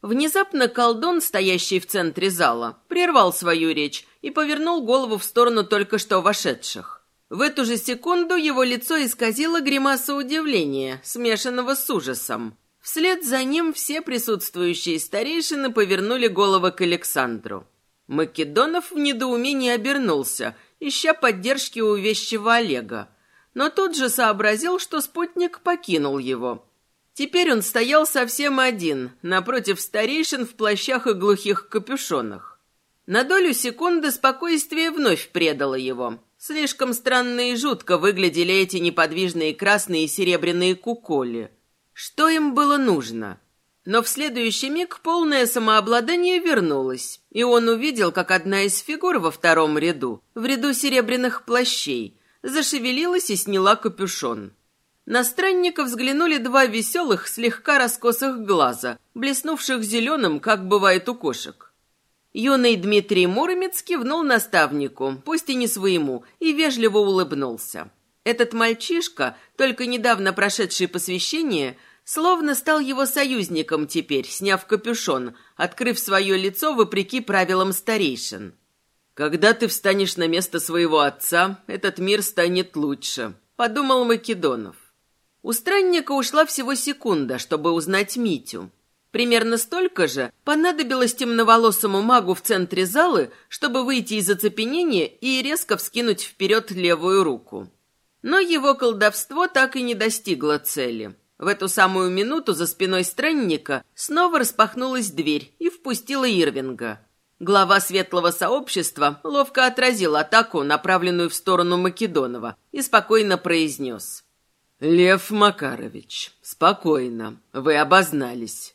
Внезапно колдун, стоящий в центре зала, прервал свою речь и повернул голову в сторону только что вошедших. В эту же секунду его лицо исказило гримаса удивления, смешанного с ужасом. Вслед за ним все присутствующие старейшины повернули головы к Александру. Македонов в недоумении обернулся, ища поддержки у вещего Олега. Но тут же сообразил, что спутник покинул его. Теперь он стоял совсем один, напротив старейшин в плащах и глухих капюшонах. На долю секунды спокойствие вновь предало его. Слишком странно и жутко выглядели эти неподвижные красные и серебряные куколи. Что им было нужно? Но в следующий миг полное самообладание вернулось, и он увидел, как одна из фигур во втором ряду, в ряду серебряных плащей, зашевелилась и сняла капюшон. На странника взглянули два веселых, слегка раскосых глаза, блеснувших зеленым, как бывает у кошек. Юный Дмитрий Муромец кивнул наставнику, пусть и не своему, и вежливо улыбнулся. Этот мальчишка, только недавно прошедший посвящение, Словно стал его союзником теперь, сняв капюшон, открыв свое лицо вопреки правилам старейшин. «Когда ты встанешь на место своего отца, этот мир станет лучше», — подумал Македонов. У странника ушла всего секунда, чтобы узнать Митю. Примерно столько же понадобилось темноволосому магу в центре залы, чтобы выйти из оцепенения и резко вскинуть вперед левую руку. Но его колдовство так и не достигло цели — в эту самую минуту за спиной странника снова распахнулась дверь и впустила Ирвинга. Глава светлого сообщества ловко отразил атаку, направленную в сторону Македонова, и спокойно произнес. «Лев Макарович, спокойно, вы обознались».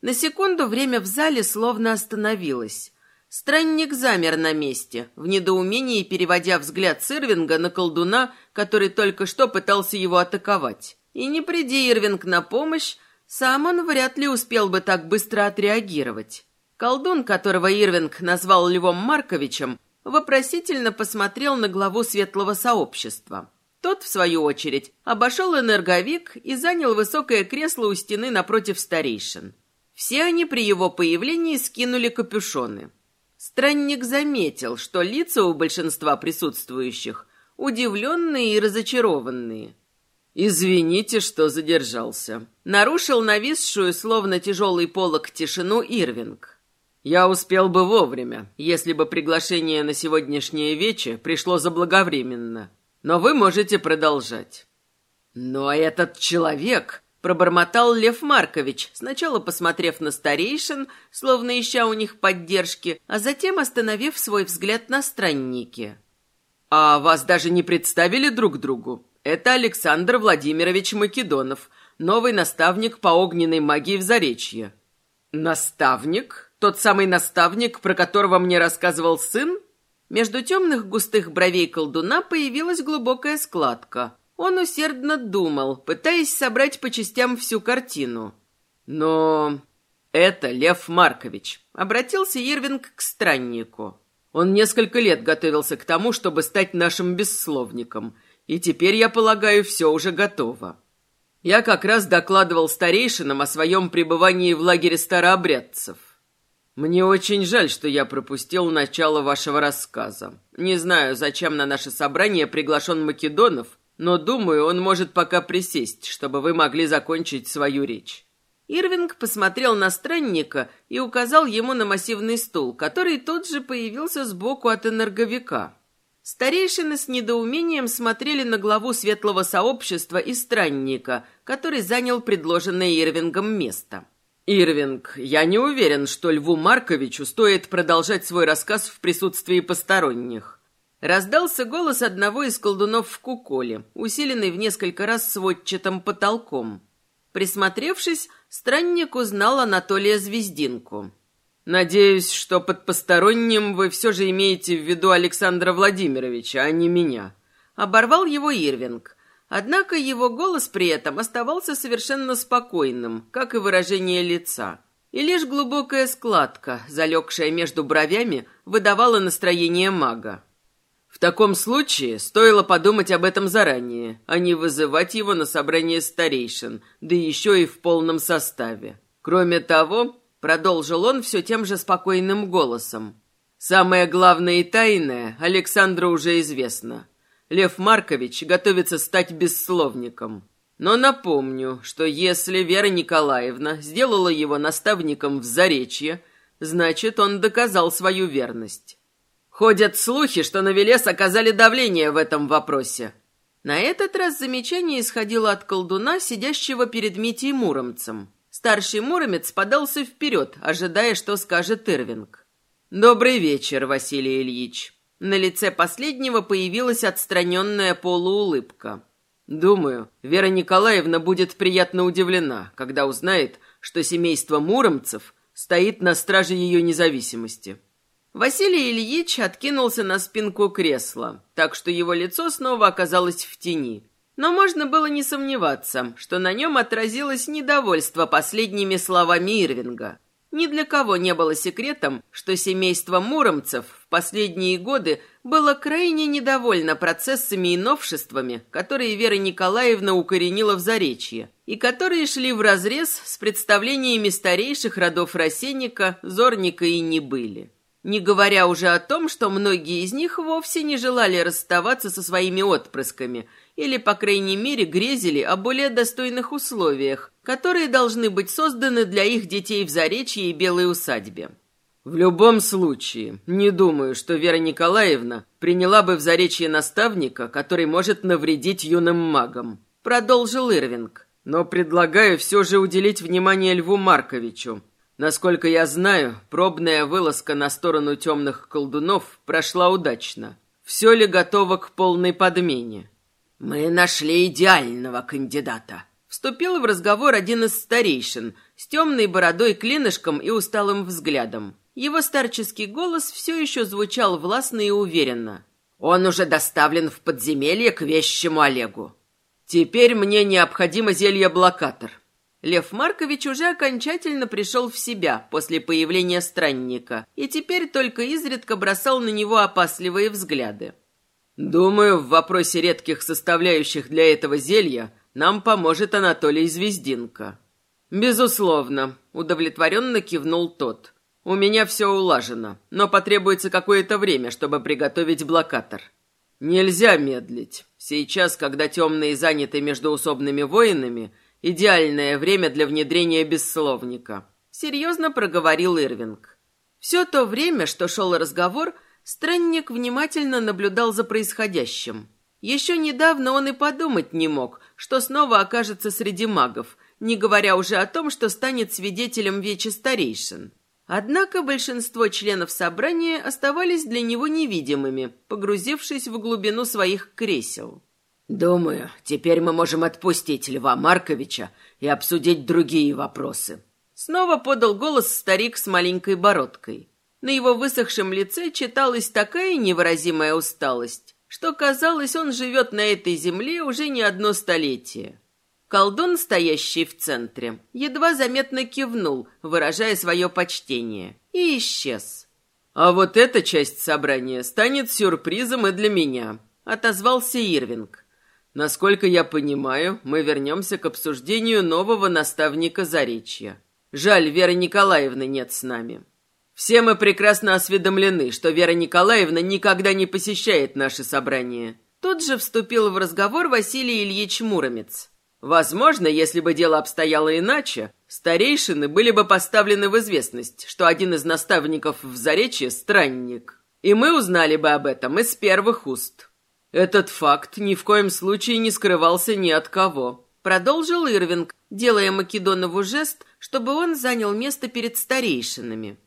На секунду время в зале словно остановилось. Странник замер на месте, в недоумении переводя взгляд с Ирвинга на колдуна, который только что пытался его атаковать. И не приди Ирвинг на помощь, сам он вряд ли успел бы так быстро отреагировать. Колдун, которого Ирвинг назвал Львом Марковичем, вопросительно посмотрел на главу светлого сообщества. Тот, в свою очередь, обошел энерговик и занял высокое кресло у стены напротив старейшин. Все они при его появлении скинули капюшоны. Странник заметил, что лица у большинства присутствующих удивленные и разочарованные – «Извините, что задержался». Нарушил нависшую, словно тяжелый полог, тишину Ирвинг. «Я успел бы вовремя, если бы приглашение на сегодняшнее вече пришло заблаговременно. Но вы можете продолжать». «Но этот человек...» — пробормотал Лев Маркович, сначала посмотрев на старейшин, словно ища у них поддержки, а затем остановив свой взгляд на странники. «А вас даже не представили друг другу?» Это Александр Владимирович Македонов, новый наставник по огненной магии в Заречье. Наставник? Тот самый наставник, про которого мне рассказывал сын? Между темных густых бровей колдуна появилась глубокая складка. Он усердно думал, пытаясь собрать по частям всю картину. Но это Лев Маркович, обратился Ирвинг к страннику. Он несколько лет готовился к тому, чтобы стать нашим бессловником, и теперь, я полагаю, все уже готово. Я как раз докладывал старейшинам о своем пребывании в лагере старообрядцев. Мне очень жаль, что я пропустил начало вашего рассказа. Не знаю, зачем на наше собрание приглашен Македонов, но думаю, он может пока присесть, чтобы вы могли закончить свою речь. Ирвинг посмотрел на странника и указал ему на массивный стул, который тут же появился сбоку от энерговика. Старейшины с недоумением смотрели на главу светлого сообщества и странника, который занял предложенное Ирвингом место. «Ирвинг, я не уверен, что Льву Марковичу стоит продолжать свой рассказ в присутствии посторонних». Раздался голос одного из колдунов в куколе, усиленный в несколько раз сводчатым потолком. Присмотревшись, странник узнал Анатолия Звездинку. «Надеюсь, что под посторонним вы все же имеете в виду Александра Владимировича, а не меня». Оборвал его Ирвинг. Однако его голос при этом оставался совершенно спокойным, как и выражение лица. И лишь глубокая складка, залегшая между бровями, выдавала настроение мага. В таком случае стоило подумать об этом заранее, а не вызывать его на собрание старейшин, да еще и в полном составе. Кроме того, продолжил он все тем же спокойным голосом, самое главное и тайное Александру уже известно – Лев Маркович готовится стать бессловником. Но напомню, что если Вера Николаевна сделала его наставником в Заречье, значит, он доказал свою верность. Ходят слухи, что на Велес оказали давление в этом вопросе. На этот раз замечание исходило от колдуна, сидящего перед Митей Муромцем. Старший Муромец подался вперед, ожидая, что скажет Ирвинг. «Добрый вечер, Василий Ильич. На лице последнего появилась отстраненная полуулыбка. «Думаю, Вера Николаевна будет приятно удивлена, когда узнает, что семейство Муромцев стоит на страже ее независимости». Василий Ильич откинулся на спинку кресла, так что его лицо снова оказалось в тени. Но можно было не сомневаться, что на нем отразилось недовольство последними словами Ирвинга. Ни для кого не было секретом, что семейство Муромцев в последние годы было крайне недовольно процессами и новшествами, которые Вера Николаевна укоренила в Заречье, и которые шли вразрез с представлениями старейших родов Росенника, Зорника и Небыли. Не говоря уже о том, что многие из них вовсе не желали расставаться со своими отпрысками – или, по крайней мере, грезили о более достойных условиях, которые должны быть созданы для их детей в Заречье и Белой усадьбе. В любом случае, не думаю, что Вера Николаевна приняла бы в Заречье наставника, который может навредить юным магам, продолжил Ирвинг. Но предлагаю все же уделить внимание Льву Марковичу. Насколько я знаю, пробная вылазка на сторону темных колдунов прошла удачно. Все ли готово к полной подмене? «Мы нашли идеального кандидата», — вступил в разговор один из старейшин с темной бородой клинышком и усталым взглядом. Его старческий голос все еще звучал властно и уверенно. «Он уже доставлен в подземелье к вещему Олегу». «Теперь мне необходимо зелье-блокатор». Лев Маркович уже окончательно пришел в себя после появления странника и теперь только изредка бросал на него опасливые взгляды. Думаю, в вопросе редких составляющих для этого зелья нам поможет Анатолий Звездинка. Безусловно, удовлетворенно кивнул тот. У меня все улажено, но потребуется какое-то время, чтобы приготовить блокатор. Нельзя медлить. Сейчас, когда темные заняты междуусобными воинами, идеальное время для внедрения бессловника. Серьезно проговорил Ирвинг. Все то время, что шел разговор, Странник внимательно наблюдал за происходящим. Еще недавно он и подумать не мог, что снова окажется среди магов, не говоря уже о том, что станет свидетелем вечи старейшин. Однако большинство членов собрания оставались для него невидимыми, погрузившись в глубину своих кресел. «Думаю, теперь мы можем отпустить Льва Марковича и обсудить другие вопросы». Снова подал голос старик с маленькой бородкой. На его высохшем лице читалась такая невыразимая усталость, что казалось, он живет на этой земле уже не одно столетие. Колдун, стоящий в центре, едва заметно кивнул, выражая свое почтение, и исчез. «А вот эта часть собрания станет сюрпризом и для меня», — отозвался Ирвинг. «Насколько я понимаю, мы вернемся к обсуждению нового наставника Заречья. Жаль, Веры Николаевны нет с нами. Все мы прекрасно осведомлены, что Вера Николаевна никогда не посещает наши собрания». Тут же вступил в разговор Василий Ильич Муромец. Возможно, если бы дело обстояло иначе, старейшины были бы поставлены в известность, что один из наставников в Заречье – странник. И мы узнали бы об этом из первых уст. Этот факт ни в коем случае не скрывался ни от кого. Продолжил Ирвинг, делая Македонову жест, чтобы он занял место перед старейшинами.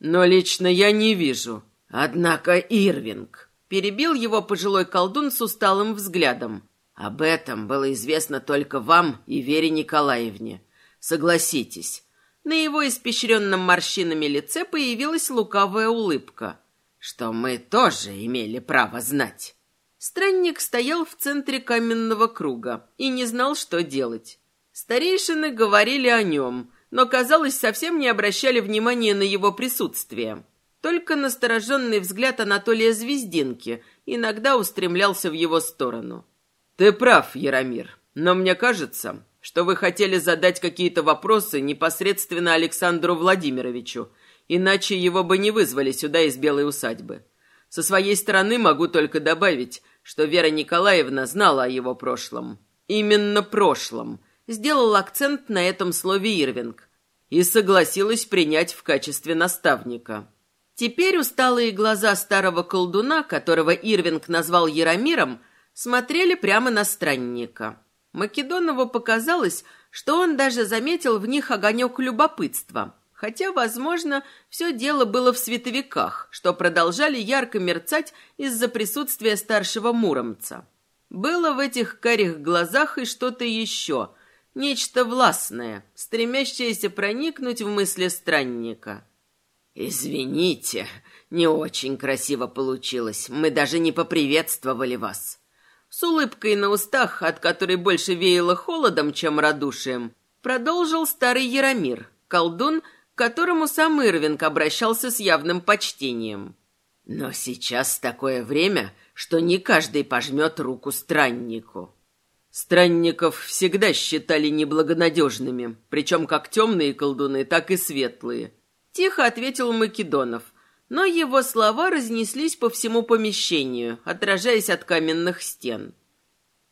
Но лично я не вижу. Однако Ирвинг перебил его пожилой колдун с усталым взглядом. Об этом было известно только вам и Вере Николаевне. Согласитесь. На его испещренном морщинами лице появилась лукавая улыбка. Что мы тоже имели право знать. Странник стоял в центре каменного круга и не знал, что делать. Старейшины говорили о нем, но, казалось, совсем не обращали внимания на его присутствие. Только настороженный взгляд Анатолия Звездинки иногда устремлялся в его сторону. «Ты прав, Яромир, но мне кажется, что вы хотели задать какие-то вопросы непосредственно Александру Владимировичу, иначе его бы не вызвали сюда из Белой усадьбы. Со своей стороны могу только добавить, что Вера Николаевна знала о его прошлом. Именно прошлом. Сделал акцент на этом слове Ирвинг. И согласилась принять в качестве наставника. Теперь усталые глаза старого колдуна, которого Ирвинг назвал Яромиром, смотрели прямо на странника. Македонову показалось, что он даже заметил в них огонек любопытства, хотя, возможно, все дело было в световиках, что продолжали ярко мерцать из-за присутствия старшего муромца. Было в этих карих глазах и что-то еще, нечто властное, стремящееся проникнуть в мысли странника. «Извините, не очень красиво получилось. Мы даже не поприветствовали вас», с улыбкой на устах, от которой больше веяло холодом, чем радушием, продолжил старый Яромир, колдун, к которому сам Ирвинг обращался с явным почтением. «Но сейчас такое время, что не каждый пожмет руку страннику». Странников всегда считали неблагонадежными, причем как темные колдуны, так и светлые. Тихо ответил Македонов, но его слова разнеслись по всему помещению, отражаясь от каменных стен.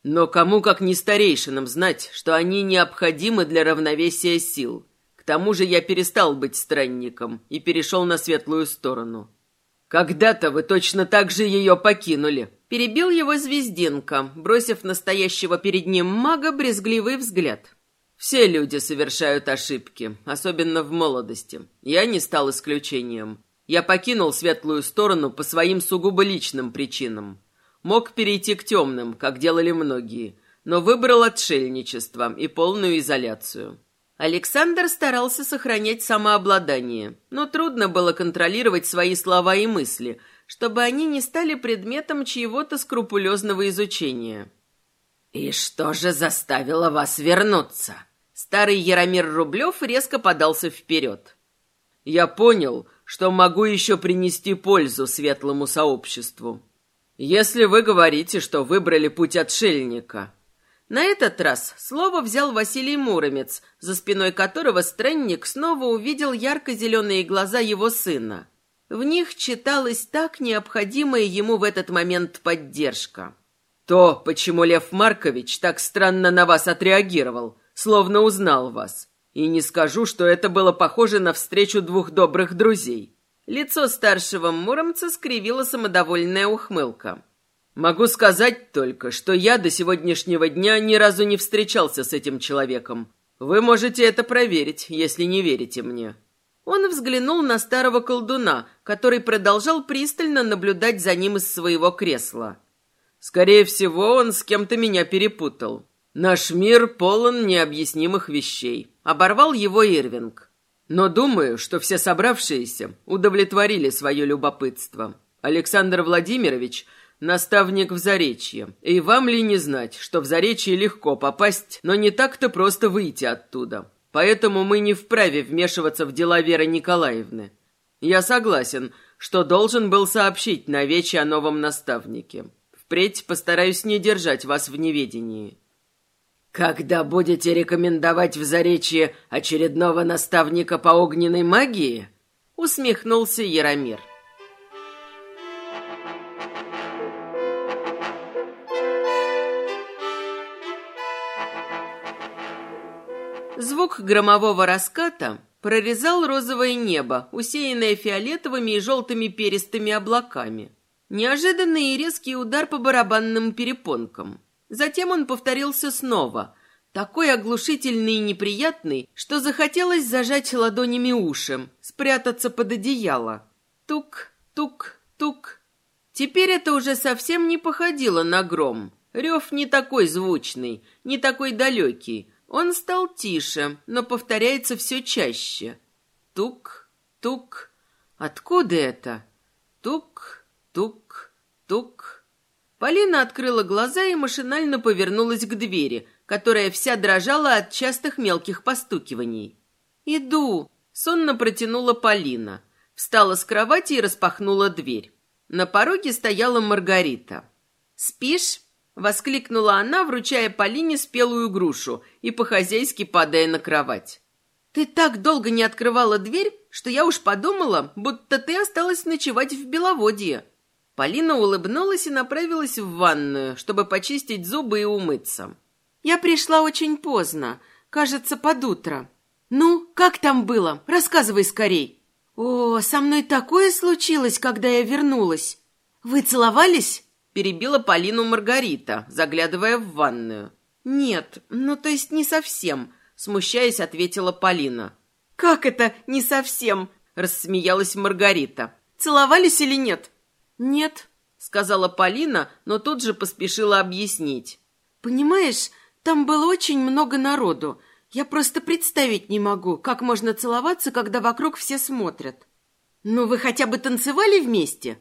Но кому, как не старейшинам, знать, что они необходимы для равновесия сил. К тому же я перестал быть странником и перешел на светлую сторону. Когда-то вы точно так же ее покинули. Перебил его звездинка, бросив настоящего перед ним мага брезгливый взгляд. Все люди совершают ошибки, особенно в молодости. Я не стал исключением. Я покинул светлую сторону по своим сугубо личным причинам. Мог перейти к темным, как делали многие, но выбрал отшельничество и полную изоляцию. Александр старался сохранять самообладание, но трудно было контролировать свои слова и мысли, чтобы они не стали предметом чьего-то скрупулезного изучения. «И что же заставило вас вернуться?» Старый Яромир Рублев резко подался вперед. «Я понял, что могу еще принести пользу светлому сообществу. Если вы говорите, что выбрали путь отшельника. На этот раз слово взял Василий Муромец, за спиной которого странник снова увидел ярко-зеленые глаза его сына. В них читалась так необходимая ему в этот момент поддержка. То, почему Лев Маркович так странно на вас отреагировал, словно узнал вас. И не скажу, что это было похоже на встречу двух добрых друзей. Лицо старшего муромца скривила самодовольная ухмылка. Могу сказать только, что я до сегодняшнего дня ни разу не встречался с этим человеком. Вы можете это проверить, если не верите мне. Он взглянул на старого колдуна, который продолжал пристально наблюдать за ним из своего кресла. Скорее всего, он с кем-то меня перепутал. Наш мир полон необъяснимых вещей. Оборвал его Ирвинг. Но думаю, что все собравшиеся удовлетворили свое любопытство. Александр Владимирович – наставник в Заречье. И вам ли не знать, что в Заречье легко попасть, но не так-то просто выйти оттуда. Поэтому мы не вправе вмешиваться в дела Веры Николаевны. Я согласен, что должен был сообщить на вече о новом наставнике. Впредь постараюсь не держать вас в неведении. Когда будете рекомендовать в Заречье очередного наставника по огненной магии? Усмехнулся Яромир. Звук громового раската прорезал розовое небо, усеянное фиолетовыми и желтыми перистыми облаками. Неожиданный и резкий удар по барабанным перепонкам. Затем он повторился снова, такой оглушительный и неприятный, что захотелось зажать ладонями уши, спрятаться под одеяло. Тук, тук, тук. Теперь это уже совсем не походило на гром. Рев не такой звучный, не такой далекий. Он стал тише, но повторяется все чаще. Тук, тук. Откуда это? Тук, тук, тук. Полина открыла глаза и машинально повернулась к двери, которая вся дрожала от частых мелких постукиваний. «Иду!» — сонно протянула Полина. Встала с кровати и распахнула дверь. На пороге стояла Маргарита. «Спишь?» — воскликнула она, вручая Полине спелую грушу и по-хозяйски падая на кровать. «Ты так долго не открывала дверь, что я уж подумала, будто ты осталась ночевать в Беловодье». Полина улыбнулась и направилась в ванную, чтобы почистить зубы и умыться. «Я пришла очень поздно, кажется, под утро. Ну, как там было? Рассказывай скорей». «О, со мной такое случилось, когда я вернулась. Вы целовались?» Перебила Полину Маргарита, заглядывая в ванную. «Нет, ну то есть не совсем», — смущаясь, ответила Полина. «Как это не совсем?» — рассмеялась Маргарита. «Целовались или нет?» «Нет», — сказала Полина, но тут же поспешила объяснить. «Понимаешь, там было очень много народу. Я просто представить не могу, как можно целоваться, когда вокруг все смотрят». «Ну, вы хотя бы танцевали вместе?»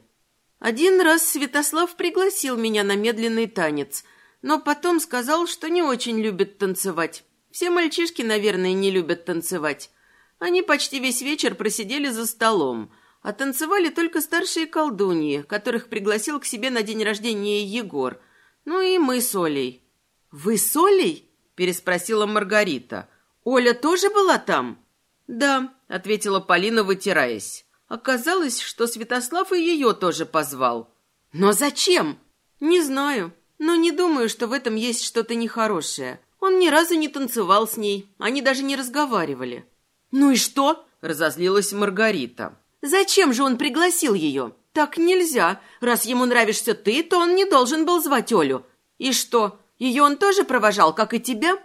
Один раз Святослав пригласил меня на медленный танец, но потом сказал, что не очень любит танцевать. Все мальчишки, наверное, не любят танцевать. Они почти весь вечер просидели за столом — а танцевали только старшие колдуньи, которых пригласил к себе на день рождения Егор. Ну и мы с Олей. «Вы с Олей?» – переспросила Маргарита. «Оля тоже была там?» «Да», – ответила Полина, вытираясь. Оказалось, что Святослав и ее тоже позвал. «Но зачем?» «Не знаю, но не думаю, что в этом есть что-то нехорошее. Он ни разу не танцевал с ней, они даже не разговаривали». «Ну и что?» – разозлилась Маргарита. Зачем же он пригласил ее? Так нельзя. Раз ему нравишься ты, то он не должен был звать Олю. И что, ее он тоже провожал, как и тебя?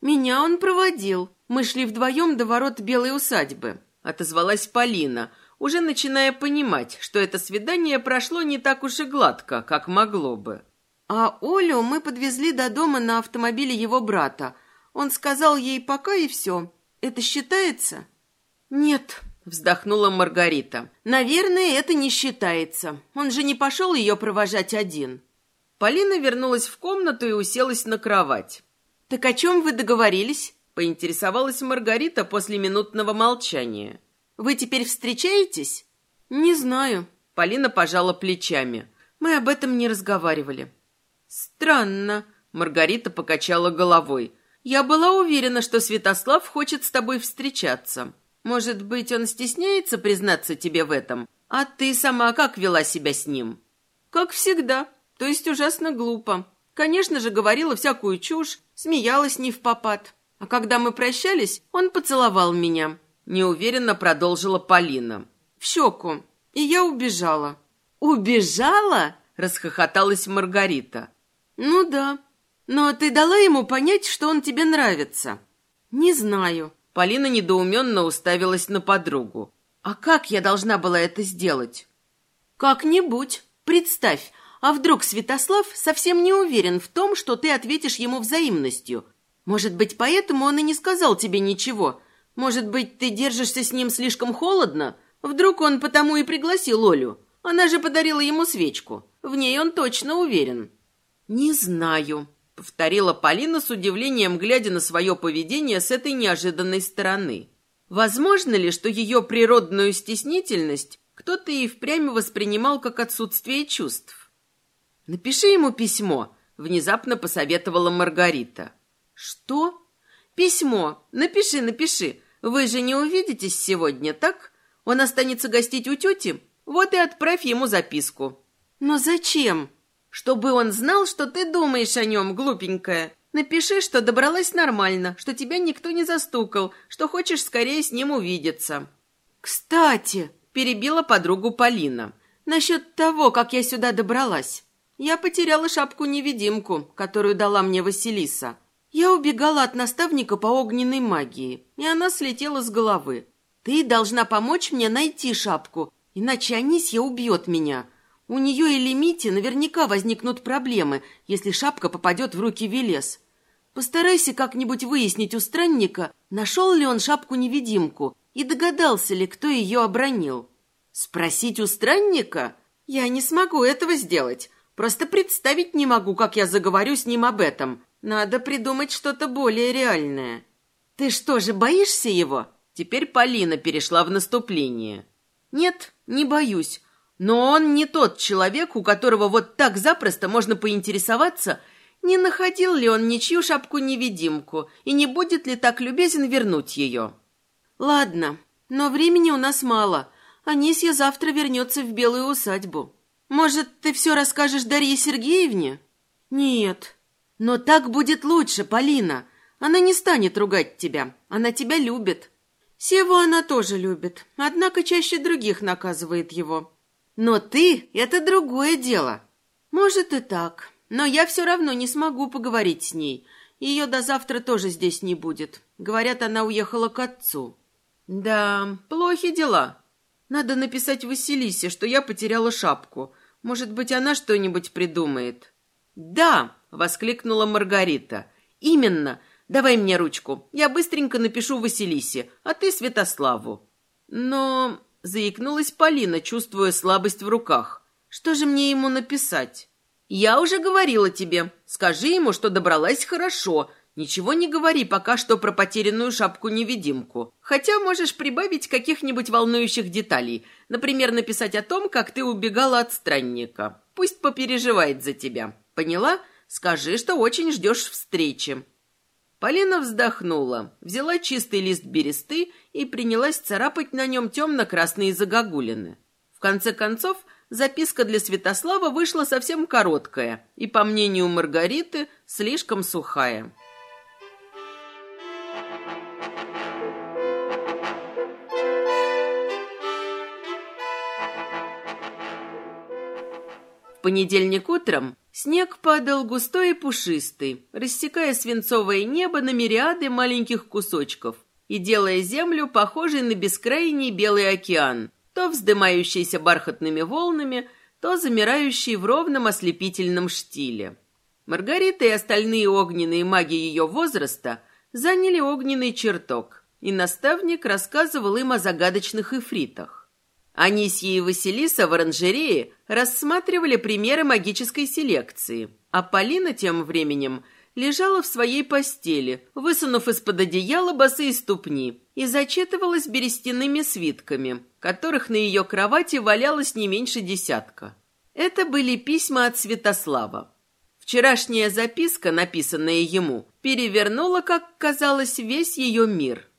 Меня он проводил. Мы шли вдвоем до ворот белой усадьбы. Отозвалась Полина, уже начиная понимать, что это свидание прошло не так уж и гладко, как могло бы. А Олю мы подвезли до дома на автомобиле его брата. Он сказал ей пока и все. Это считается? Нет, вздохнула Маргарита. Наверное, это не считается. Он же не пошел ее провожать один. Полина вернулась в комнату и уселась на кровать. Так о чем вы договорились? поинтересовалась Маргарита после минутного молчания. Вы теперь встречаетесь? Не знаю, Полина пожала плечами. Мы об этом не разговаривали. Странно, Маргарита покачала головой. Я была уверена, что Святослав хочет с тобой встречаться. Может быть, он стесняется признаться тебе в этом? А ты сама как вела себя с ним? Как всегда, то есть ужасно глупо. Конечно же, говорила всякую чушь, смеялась не в попад. А когда мы прощались, он поцеловал меня. Неуверенно продолжила Полина. В щеку. И я убежала. «Убежала?» – расхохоталась Маргарита. «Ну да. Но ты дала ему понять, что он тебе нравится?» «Не знаю. Полина недоуменно уставилась на подругу. «А как я должна была это сделать?» «Как-нибудь. Представь, а вдруг Святослав совсем не уверен в том, что ты ответишь ему взаимностью? Может быть, поэтому он и не сказал тебе ничего. Может быть, ты держишься с ним слишком холодно? Вдруг он потому и пригласил Олю? Она же подарила ему свечку. В ней он точно уверен». «Не знаю», — повторила Полина с удивлением, глядя на свое поведение с этой неожиданной стороны. «Возможно ли, что ее природную стеснительность кто-то и впрямь воспринимал как отсутствие чувств?» «Напиши ему письмо», — внезапно посоветовала Маргарита. «Что?» «Письмо. Напиши, напиши. Вы же не увидитесь сегодня, так? Он останется гостить у тети? Вот и отправь ему записку». «Но зачем?» «Чтобы он знал, что ты думаешь о нем, глупенькая. Напиши, что добралась нормально, что тебя никто не застукал, что хочешь скорее с ним увидеться». «Кстати», — перебила подругу Полина, «насчет того, как я сюда добралась. Я потеряла шапку-невидимку, которую дала мне Василиса. Я убегала от наставника по огненной магии, и она слетела с головы. Ты должна помочь мне найти шапку, иначе Анисья убьет меня. У нее или Мити наверняка возникнут проблемы, если шапка попадет в руки Велес. Постарайся как-нибудь выяснить у странника, нашел ли он шапку-невидимку и догадался ли, кто ее обронил. Спросить у странника? Я не смогу этого сделать. Просто представить не могу, как я заговорю с ним об этом. Надо придумать что-то более реальное. Ты что же, боишься его? Теперь Полина перешла в наступление. Нет, не боюсь. Но он не тот человек, у которого вот так запросто можно поинтересоваться, не находил ли он ничью шапку-невидимку и не будет ли так любезен вернуть ее. Ладно, но времени у нас мало. Анисья завтра вернется в белую усадьбу. Может, ты все расскажешь Дарье Сергеевне? Нет, но так будет лучше, Полина. Она не станет ругать тебя. Она тебя любит. Севу она тоже любит, однако чаще других наказывает его. Но ты — это другое дело. Может и так, но я все равно не смогу поговорить с ней. Ее до завтра тоже здесь не будет. Говорят, она уехала к отцу. Да, плохи дела. Надо написать Василисе, что я потеряла шапку. Может быть, она что-нибудь придумает. Да, — воскликнула Маргарита. «Именно. Давай мне ручку. Я быстренько напишу Василисе, а ты Святославу». «Но...» — заикнулась Полина, чувствуя слабость в руках. «Что же мне ему написать?» «Я уже говорила тебе. Скажи ему, что добралась хорошо. Ничего не говори пока что про потерянную шапку-невидимку. Хотя можешь прибавить каких-нибудь волнующих деталей. Например, написать о том, как ты убегала от странника. Пусть попереживает за тебя. Поняла? Скажи, что очень ждешь встречи». Полина вздохнула, взяла чистый лист бересты и принялась царапать на нем темно-красные загогулины. В конце концов, записка для Святослава вышла совсем короткая и, по мнению Маргариты, слишком сухая. В понедельник утром Снег падал густой и пушистый, рассекая свинцовое небо на мириады маленьких кусочков и делая землю похожей на бескрайний белый океан, то вздымающийся бархатными волнами, то замирающий в ровном ослепительном штиле. Маргарита и остальные огненные маги ее возраста заняли огненный чертог, и наставник рассказывал им о загадочных эфритах. Анисья и Василиса в оранжерее рассматривали примеры магической селекции, а Полина тем временем лежала в своей постели, высунув из-под одеяла босые ступни, и зачитывалась берестяными свитками, которых на ее кровати валялось не меньше десятка. Это были письма от Святослава. Вчерашняя записка, написанная ему, перевернула, как казалось, весь ее мир –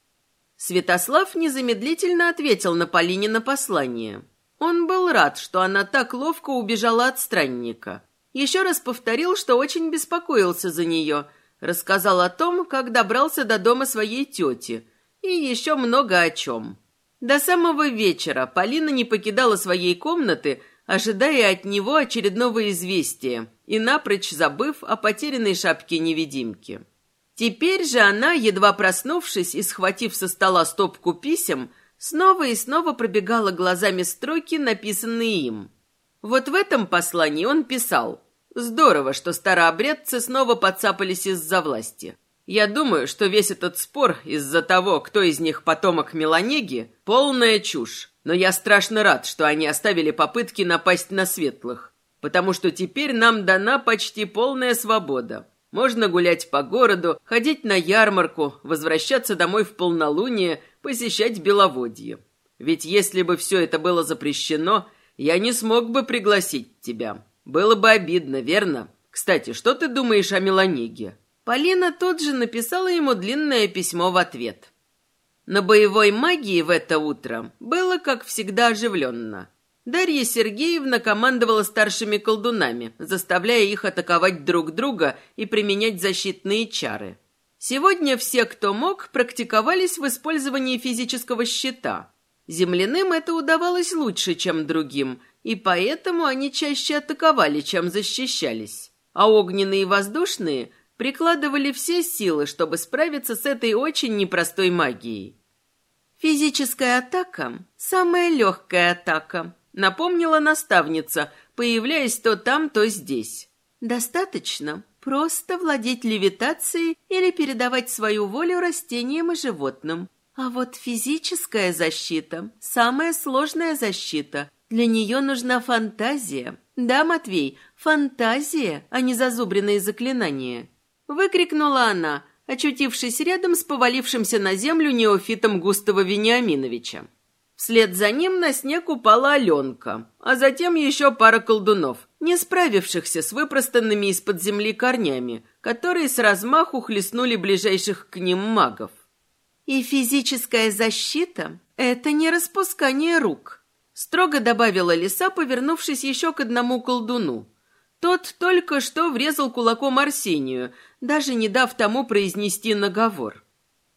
Святослав незамедлительно ответил на Полинина послание. Он был рад, что она так ловко убежала от странника. Еще раз повторил, что очень беспокоился за нее, рассказал о том, как добрался до дома своей тети, и еще много о чем. До самого вечера Полина не покидала своей комнаты, ожидая от него очередного известия и напрочь забыв о потерянной шапке-невидимки. Теперь же она, едва проснувшись и схватив со стола стопку писем, снова и снова пробегала глазами строки, написанные им. Вот в этом послании он писал «Здорово, что старообрядцы снова подцапались из-за власти. Я думаю, что весь этот спор из-за того, кто из них потомок Меланеги, полная чушь. Но я страшно рад, что они оставили попытки напасть на светлых, потому что теперь нам дана почти полная свобода. Можно гулять по городу, ходить на ярмарку, возвращаться домой в полнолуние, посещать беловодье. Ведь если бы все это было запрещено, я не смог бы пригласить тебя. Было бы обидно, верно? Кстати, что ты думаешь о Меланеге?» Полина тут же написала ему длинное письмо в ответ. На боевой магии в это утро было, как всегда, оживленно. Дарья Сергеевна командовала старшими колдунами, заставляя их атаковать друг друга и применять защитные чары. Сегодня все, кто мог, практиковались в использовании физического щита. Земляным это удавалось лучше, чем другим, и поэтому они чаще атаковали, чем защищались. А огненные и воздушные прикладывали все силы, чтобы справиться с этой очень непростой магией. Физическая атака – самая легкая атака, напомнила наставница, появляясь то там, то здесь. Достаточно просто владеть левитацией или передавать свою волю растениям и животным. А вот физическая защита – самая сложная защита. Для нее нужна фантазия. Да, Матвей, фантазия, а не зазубренные заклинания. Выкрикнула она, очутившись рядом с повалившимся на землю неофитом Густава Вениаминовича. Вслед за ним на снег упала Аленка, а затем еще пара колдунов, не справившихся с выпростанными из-под земли корнями, которые с размаху хлестнули ближайших к ним магов. «И физическая защита — это не распускание рук», — строго добавила лиса, повернувшись еще к одному колдуну. Тот только что врезал кулаком Арсению, даже не дав тому произнести наговор.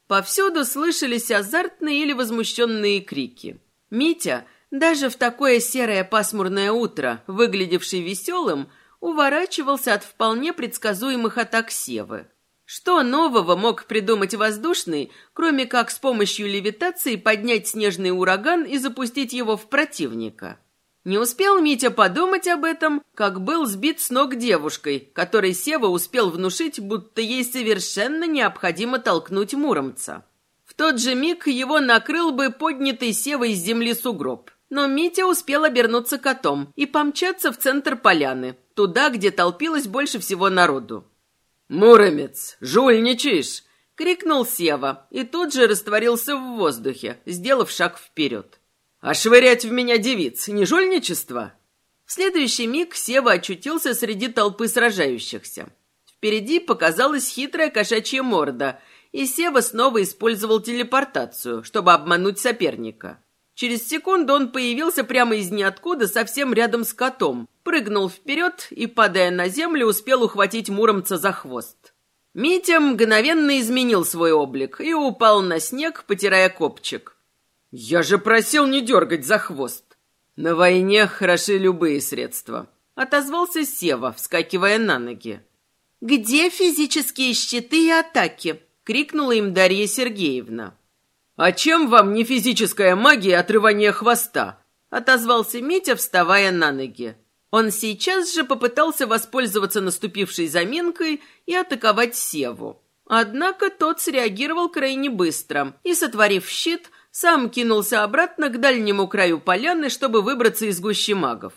Повсюду слышались азартные или возмущенные крики. Митя, даже в такое серое пасмурное утро, выглядевший веселым, уворачивался от вполне предсказуемых атак Севы. Что нового мог придумать воздушный, кроме как с помощью левитации поднять снежный ураган и запустить его в противника? Не успел Митя подумать об этом, как был сбит с ног девушкой, которой Сева успел внушить, будто ей совершенно необходимо толкнуть Муромца. В тот же миг его накрыл бы поднятый Севой из земли сугроб. Но Митя успел обернуться котом и помчаться в центр поляны, туда, где толпилось больше всего народу. «Муромец, жульничаешь!» — крикнул Сева и тут же растворился в воздухе, сделав шаг вперед. А швырять в меня девиц — не жульничество? В следующий миг Сева очутился среди толпы сражающихся. Впереди показалась хитрая кошачья морда, и Сева снова использовал телепортацию, чтобы обмануть соперника. Через секунду он появился прямо из ниоткуда, совсем рядом с котом, прыгнул вперед и, падая на землю, успел ухватить Муромца за хвост. Митя мгновенно изменил свой облик и упал на снег, потирая копчик. «Я же просил не дергать за хвост!» «На войне хороши любые средства», — отозвался Сева, вскакивая на ноги. «Где физические щиты и атаки?» — крикнула им Дарья Сергеевна. «А чем вам не физическая магия отрывания хвоста?» — отозвался Митя, вставая на ноги. Он сейчас же попытался воспользоваться наступившей заминкой и атаковать Севу. Однако тот среагировал крайне быстро и, сотворив щит, сам кинулся обратно к дальнему краю поляны, чтобы выбраться из гущи магов.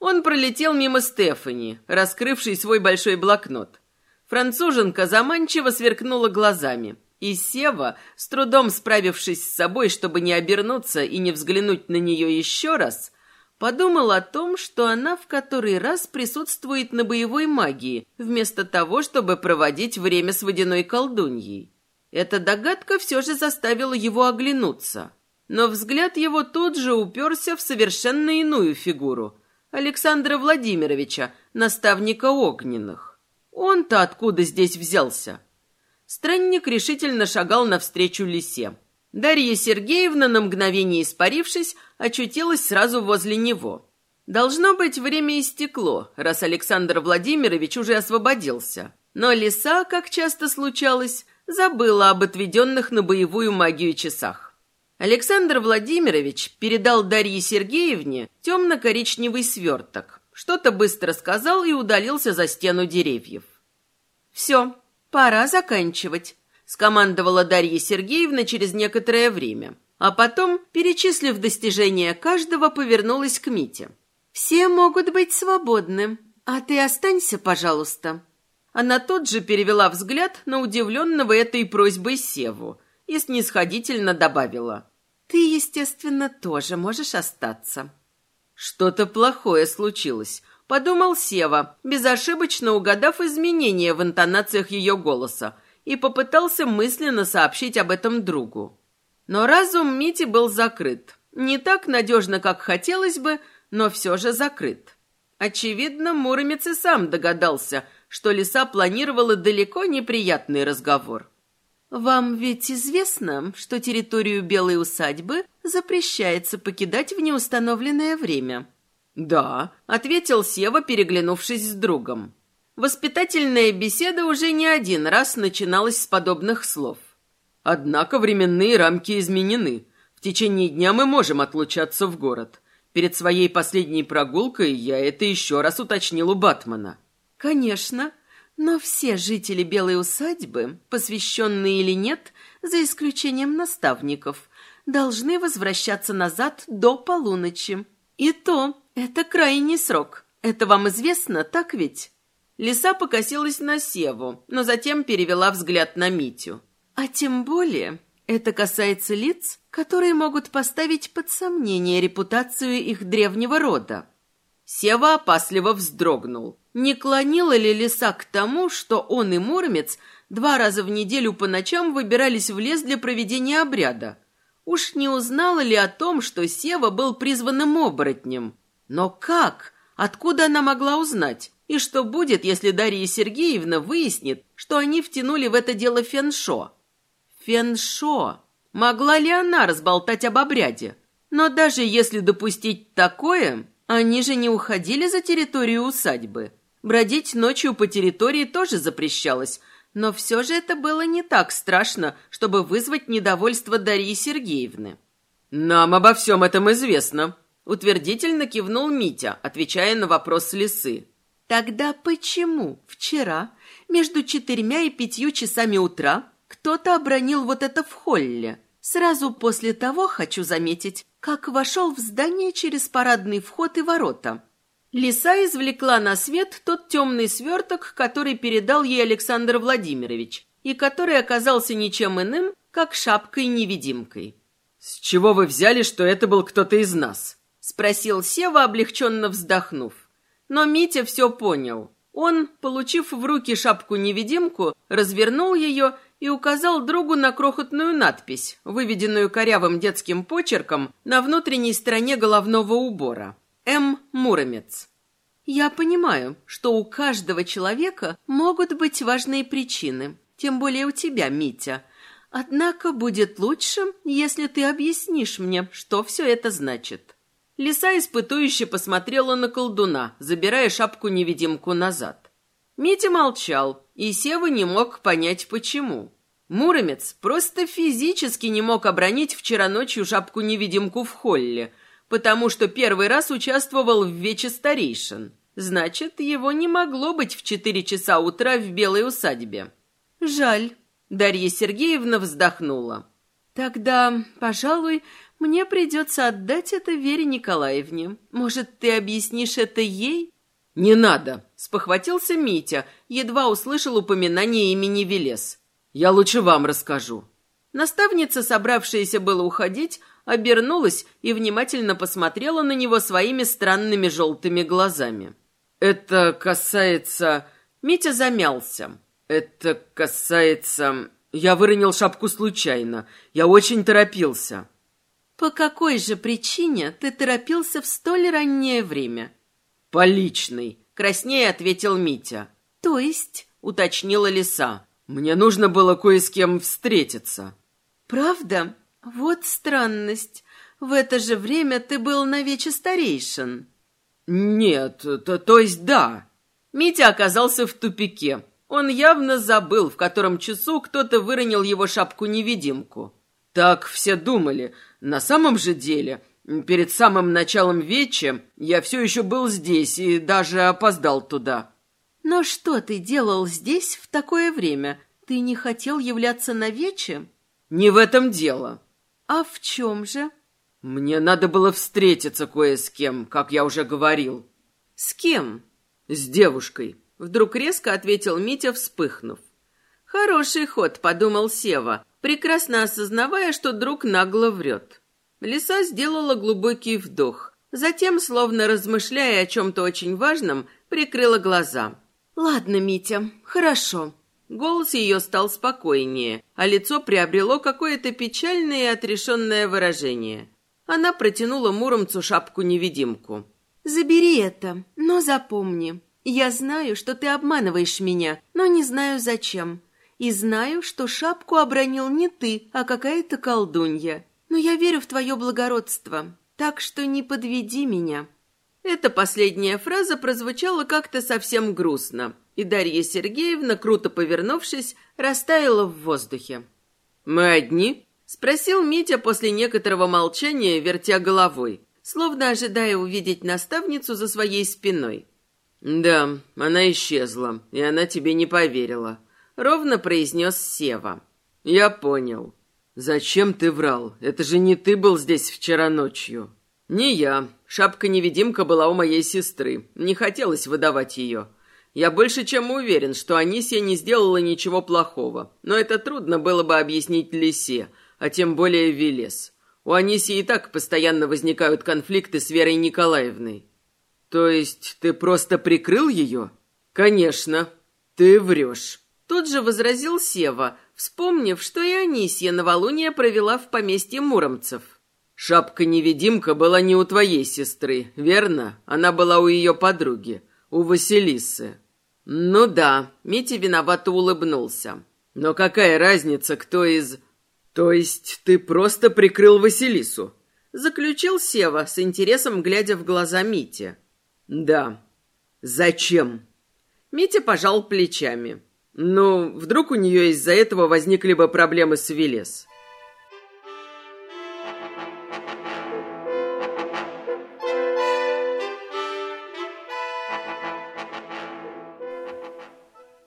Он пролетел мимо Стефани, раскрывшей свой большой блокнот. Француженка заманчиво сверкнула глазами, и Сева, с трудом справившись с собой, чтобы не обернуться и не взглянуть на нее еще раз, подумал о том, что она в который раз присутствует на боевой магии, вместо того, чтобы проводить время с водяной колдуньей. Эта догадка все же заставила его оглянуться. Но взгляд его тут же уперся в совершенно иную фигуру – Александра Владимировича, наставника огненных. Он-то откуда здесь взялся? Странник решительно шагал навстречу лисе. Дарья Сергеевна, на мгновение испарившись, очутилась сразу возле него. Должно быть, время истекло, раз Александр Владимирович уже освободился. Но лиса, как часто случалось, забыла об отведенных на боевую магию часах. Александр Владимирович передал Дарье Сергеевне темно-коричневый сверток, что-то быстро сказал и удалился за стену деревьев. «Все, пора заканчивать», — скомандовала Дарья Сергеевна через некоторое время. А потом, перечислив достижения каждого, повернулась к Мите. «Все могут быть свободны, а ты останься, пожалуйста». Она тут же перевела взгляд на удивленного этой просьбой Севу и снисходительно добавила. «Ты, естественно, тоже можешь остаться». «Что-то плохое случилось», — подумал Сева, безошибочно угадав изменения в интонациях ее голоса, и попытался мысленно сообщить об этом другу. Но разум Мити был закрыт. Не так надежно, как хотелось бы, но все же закрыт. Очевидно, Муромец и сам догадался, что лиса планировала далеко неприятный разговор. «Вам ведь известно, что территорию Белой усадьбы запрещается покидать в неустановленное время?» «Да», — ответил Сева, переглянувшись с другом. Воспитательная беседа уже не один раз начиналась с подобных слов. Однако временные рамки изменены. В течение дня мы можем отлучаться в город. Перед своей последней прогулкой я это еще раз уточнил у Батмана. «Конечно», но все жители Белой усадьбы, посвященные или нет, за исключением наставников, должны возвращаться назад до полуночи. И то это крайний срок. Это вам известно, так ведь? Лиса покосилась на Севу, но затем перевела взгляд на Митю. А тем более это касается лиц, которые могут поставить под сомнение репутацию их древнего рода. Сева опасливо вздрогнул. Не клонила ли лиса к тому, что он и Муромец два раза в неделю по ночам выбирались в лес для проведения обряда? Уж не узнала ли о том, что Сева был призванным оборотнем? Но как? Откуда она могла узнать? И что будет, если Дарья Сергеевна выяснит, что они втянули в это дело Феншо? Феншо! Могла ли она разболтать об обряде? Но даже если допустить такое, они же не уходили за территорию усадьбы. Бродить ночью по территории тоже запрещалось, но все же это было не так страшно, чтобы вызвать недовольство Дарьи Сергеевны. «Нам обо всем этом известно», — утвердительно кивнул Митя, отвечая на вопрос лисы. «Тогда почему вчера между четырьмя и пятью часами утра кто-то обронил вот это в холле? Сразу после того, хочу заметить, как вошел в здание через парадный вход и ворота». Лиса извлекла на свет тот темный сверток, который передал ей Александр Владимирович, и который оказался ничем иным, как шапкой-невидимкой. «С чего вы взяли, что это был кто-то из нас?» — спросил Сева, облегченно вздохнув. Но Митя все понял. Он, получив в руки шапку-невидимку, развернул ее и указал другу на крохотную надпись, выведенную корявым детским почерком на внутренней стороне головного убора. М. Муромец. Я понимаю, что у каждого человека могут быть важные причины, тем более у тебя, Митя. Однако будет лучше, если ты объяснишь мне, что все это значит. Лиса испытующе посмотрела на колдуна, забирая шапку-невидимку назад. Митя молчал, и Сева не мог понять, почему. Муромец просто физически не мог обронить вчера ночью шапку-невидимку в холле – потому что первый раз участвовал в Вече Старейшин. Значит, его не могло быть в четыре часа утра в Белой усадьбе. Жаль. Дарья Сергеевна вздохнула. Тогда, пожалуй, мне придется отдать это Вере Николаевне. Может, ты объяснишь это ей? Не надо, спохватился Митя, едва услышал упоминание имени Велес. Я лучше вам расскажу. Наставница, собравшаяся было уходить, обернулась и внимательно посмотрела на него своими странными желтыми глазами. «Это касается...» Митя замялся. «Это касается...» Я выронил шапку случайно. Я очень торопился. «По какой же причине ты торопился в столь раннее время?» «По личной», — краснее ответил Митя. «То есть?» — уточнила лиса. «Мне нужно было кое с кем встретиться». «Правда? Вот странность. В это же время ты был на вече старейшин». «Нет, то, то есть да». Митя оказался в тупике. Он явно забыл, в котором часу кто-то выронил его шапку-невидимку. Так все думали. На самом же деле, перед самым началом вечи я все еще был здесь и даже опоздал туда. Но что ты делал здесь в такое время? Ты не хотел являться на вече? Не в этом дело. А в чем же? Мне надо было встретиться кое с кем, как я уже говорил. С кем? С девушкой. Вдруг резко ответил Митя, вспыхнув. Хороший ход, подумал Сева, прекрасно осознавая, что друг нагло врет. Лиса сделала глубокий вдох. Затем, словно размышляя о чем-то очень важном, прикрыла глаза. «Ладно, Митя, хорошо». Голос ее стал спокойнее, а лицо приобрело какое-то печальное и отрешенное выражение. Она протянула Муромцу шапку-невидимку. «Забери это, но запомни. Я знаю, что ты обманываешь меня, но не знаю зачем. И знаю, что шапку обронил не ты, а какая-то колдунья. Но я верю в твое благородство, так что не подведи меня». Эта последняя фраза прозвучала как-то совсем грустно, и Дарья Сергеевна, круто повернувшись, растаяла в воздухе. «Мы одни?» — спросил Митя после некоторого молчания, вертя головой, словно ожидая увидеть наставницу за своей спиной. «Да, она исчезла, и она тебе не поверила», — ровно произнес Сева. «Я понял. Зачем ты врал? Это же не ты был здесь вчера ночью». «Не я. Шапка-невидимка была у моей сестры. Не хотелось выдавать ее. Я больше чем уверен, что Анисия не сделала ничего плохого. Но это трудно было бы объяснить Лисе, а тем более Велес. У Анисии и так постоянно возникают конфликты с Верой Николаевной». «То есть ты просто прикрыл ее?» «Конечно. Ты врешь». Тут же возразил Сева, вспомнив, что и Анисия новолуние провела в поместье Муромцев. Шапка-невидимка была не у твоей сестры, верно? Она была у ее подруги, у Василисы. Ну да, Митя виновато улыбнулся. Но какая разница, кто из... То есть ты просто прикрыл Василису? Заключил Сева, с интересом глядя в глаза Мите. Да. Зачем? Митя пожал плечами. Ну, вдруг у нее из-за этого возникли бы проблемы с Велес.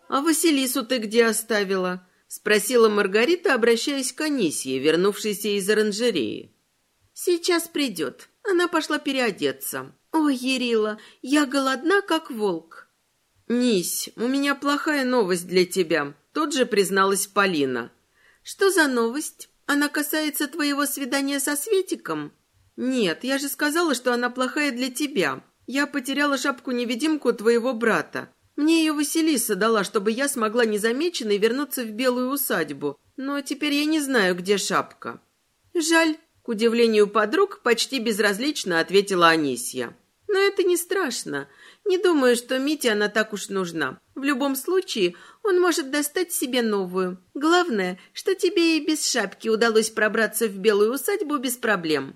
«А Василису ты где оставила?» — спросила Маргарита, обращаясь к Анисье, вернувшейся из оранжереи. «Сейчас придет. Она пошла переодеться. Ой, Ерила, я голодна, как волк». «Нись, у меня плохая новость для тебя», — тут же призналась Полина. «Что за новость? Она касается твоего свидания со Светиком?» «Нет, я же сказала, что она плохая для тебя. Я потеряла шапку-невидимку твоего брата. Мне ее Василиса дала, чтобы я смогла незамеченной вернуться в белую усадьбу, но теперь я не знаю, где шапка». «Жаль», — к удивлению подруг, почти безразлично ответила Анисья. «Но это не страшно. Не думаю, что Мите она так уж нужна. В любом случае, он может достать себе новую. Главное, что тебе и без шапки удалось пробраться в белую усадьбу без проблем».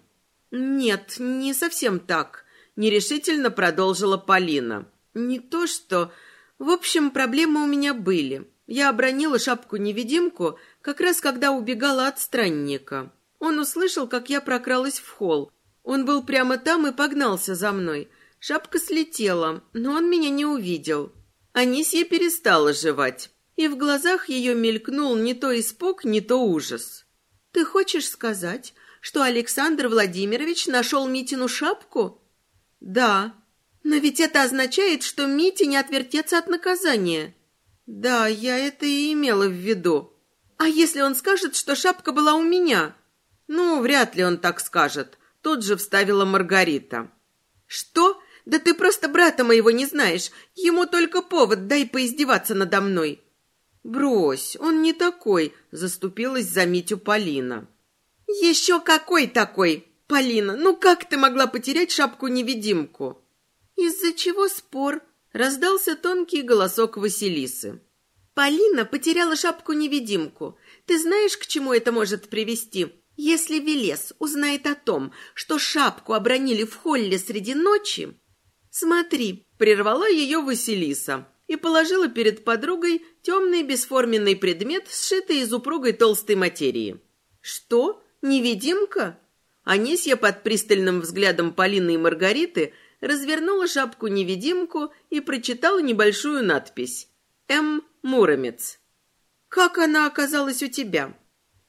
«Нет, не совсем так», — нерешительно продолжила Полина. «Не то что...» В общем, проблемы у меня были. Я обронила шапку-невидимку как раз когда убегала от странника. Он услышал, как я прокралась в холл. Он был прямо там и погнался за мной. Шапка слетела, но он меня не увидел. Анисья перестала жевать, и в глазах ее мелькнул не то испуг, не то ужас. «Ты хочешь сказать, что Александр Владимирович нашел Митину шапку?» «Да», но ведь это означает, что Мите не отвертеться от наказания. Да, я это и имела в виду. А если он скажет, что шапка была у меня? Ну, вряд ли он так скажет. Тут же вставила Маргарита. Что? Да ты просто брата моего не знаешь. Ему только повод дай поиздеваться надо мной. Брось, он не такой, заступилась за Митю Полина. Еще какой такой? Полина, ну как ты могла потерять шапку-невидимку? «Из-за чего спор?» — раздался тонкий голосок Василисы. «Полина потеряла шапку-невидимку. Ты знаешь, к чему это может привести? Если Велес узнает о том, что шапку обронили в холле среди ночи...» «Смотри», — прервала ее Василиса и положила перед подругой темный бесформенный предмет, сшитый из упругой толстой материи. «Что? Невидимка?» Анисья под пристальным взглядом Полины и Маргариты развернула шапку-невидимку и прочитала небольшую надпись «М. Муромец». «Как она оказалась у тебя?»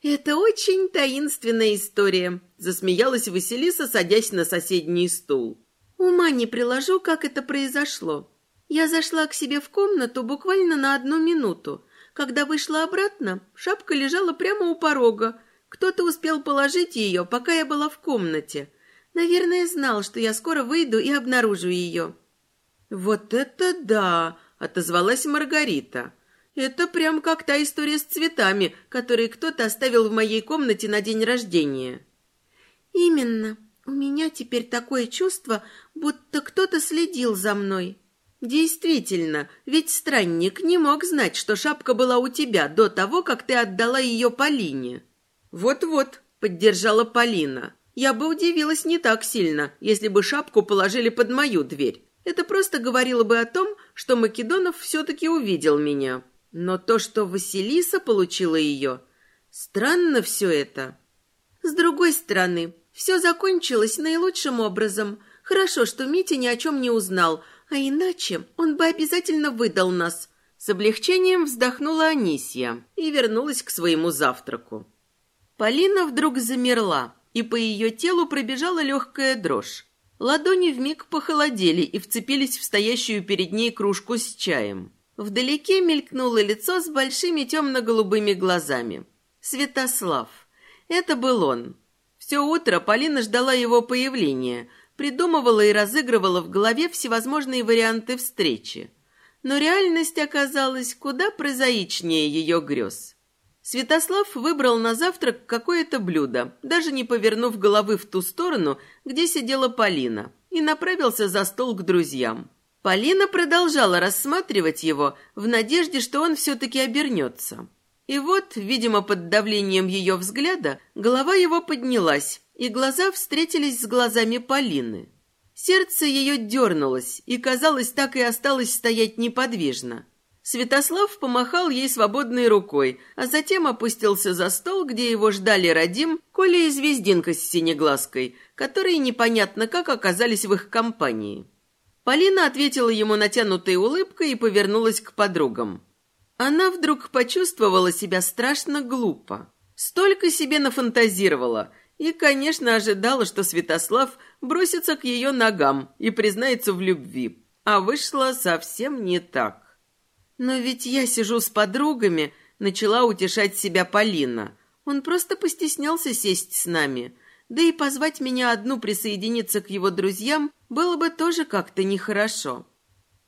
«Это очень таинственная история», — засмеялась Василиса, садясь на соседний стул. «Ума не приложу, как это произошло. Я зашла к себе в комнату буквально на одну минуту. Когда вышла обратно, шапка лежала прямо у порога. Кто-то успел положить ее, пока я была в комнате. Наверное, знал, что я скоро выйду и обнаружу ее». «Вот это да!» — отозвалась Маргарита. Это прям как та история с цветами, которые кто-то оставил в моей комнате на день рождения. Именно. У меня теперь такое чувство, будто кто-то следил за мной. Действительно, ведь странник не мог знать, что шапка была у тебя до того, как ты отдала ее Полине. Вот-вот, поддержала Полина. Я бы удивилась не так сильно, если бы шапку положили под мою дверь. Это просто говорило бы о том, что Македонов все-таки увидел меня. Но то, что Василиса получила ее, странно все это. С другой стороны, все закончилось наилучшим образом. Хорошо, что Митя ни о чем не узнал, а иначе он бы обязательно выдал нас. С облегчением вздохнула Анисья и вернулась к своему завтраку. Полина вдруг замерла, и по ее телу пробежала легкая дрожь. Ладони вмиг похолодели и вцепились в стоящую перед ней кружку с чаем. Вдалеке мелькнуло лицо с большими темно-голубыми глазами. Святослав. Это был он. Все утро Полина ждала его появления, придумывала и разыгрывала в голове всевозможные варианты встречи. Но реальность оказалась куда прозаичнее ее грез. Святослав выбрал на завтрак какое-то блюдо, даже не повернув головы в ту сторону, где сидела Полина, и направился за стол к друзьям. Полина продолжала рассматривать его в надежде, что он все-таки обернется. И вот, видимо, под давлением ее взгляда, голова его поднялась, и глаза встретились с глазами Полины. Сердце ее дернулось, и, казалось, так и осталось стоять неподвижно. Святослав помахал ей свободной рукой, а затем опустился за стол, где его ждали Радим, Коля и Звездинка с синеглазкой, которые непонятно как оказались в их компании. Полина ответила ему натянутой улыбкой и повернулась к подругам. Она вдруг почувствовала себя страшно глупо. Столько себе нафантазировала и, конечно, ожидала, что Святослав бросится к ее ногам и признается в любви. А вышло совсем не так. «Но ведь я сижу с подругами», — начала утешать себя Полина. «Он просто постеснялся сесть с нами. Да и позвать меня одну присоединиться к его друзьям было бы тоже как-то нехорошо.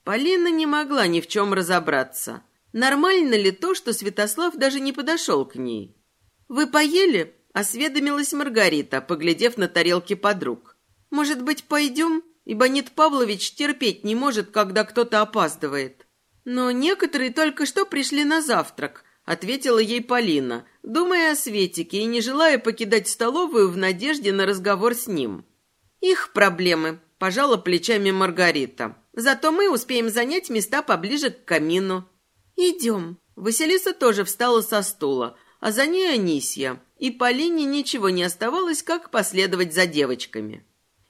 Полина не могла ни в чем разобраться. Нормально ли то, что Святослав даже не подошел к ней? «Вы поели?» — осведомилась Маргарита, поглядев на тарелки подруг. «Может быть, пойдем? Ибо Нет Павлович терпеть не может, когда кто-то опаздывает». «Но некоторые только что пришли на завтрак», — ответила ей Полина, думая о Светике и не желая покидать столовую в надежде на разговор с ним. «Их проблемы», — пожала плечами Маргарита. «Зато мы успеем занять места поближе к камину». «Идем». Василиса тоже встала со стула, а за ней Анисья, и Полине ничего не оставалось, как последовать за девочками.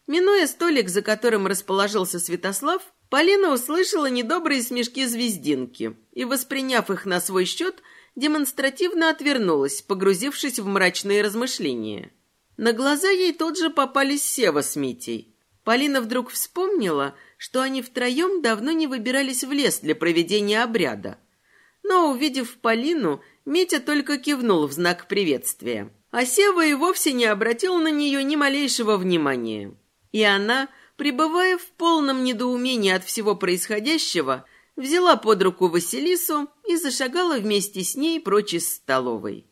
Минуя столик, за которым расположился Святослав, Полина услышала недобрые смешки звездинки и, восприняв их на свой счет, демонстративно отвернулась, погрузившись в мрачные размышления. На глаза ей тут же попались Сева с Митей. Полина вдруг вспомнила, что они втроем давно не выбирались в лес для проведения обряда. Но, увидев Полину, Митя только кивнул в знак приветствия. А Сева и вовсе не обратил на нее ни малейшего внимания. И она, пребывая в полном недоумении от всего происходящего, взяла под руку Василису и зашагала вместе с ней прочь из столовой.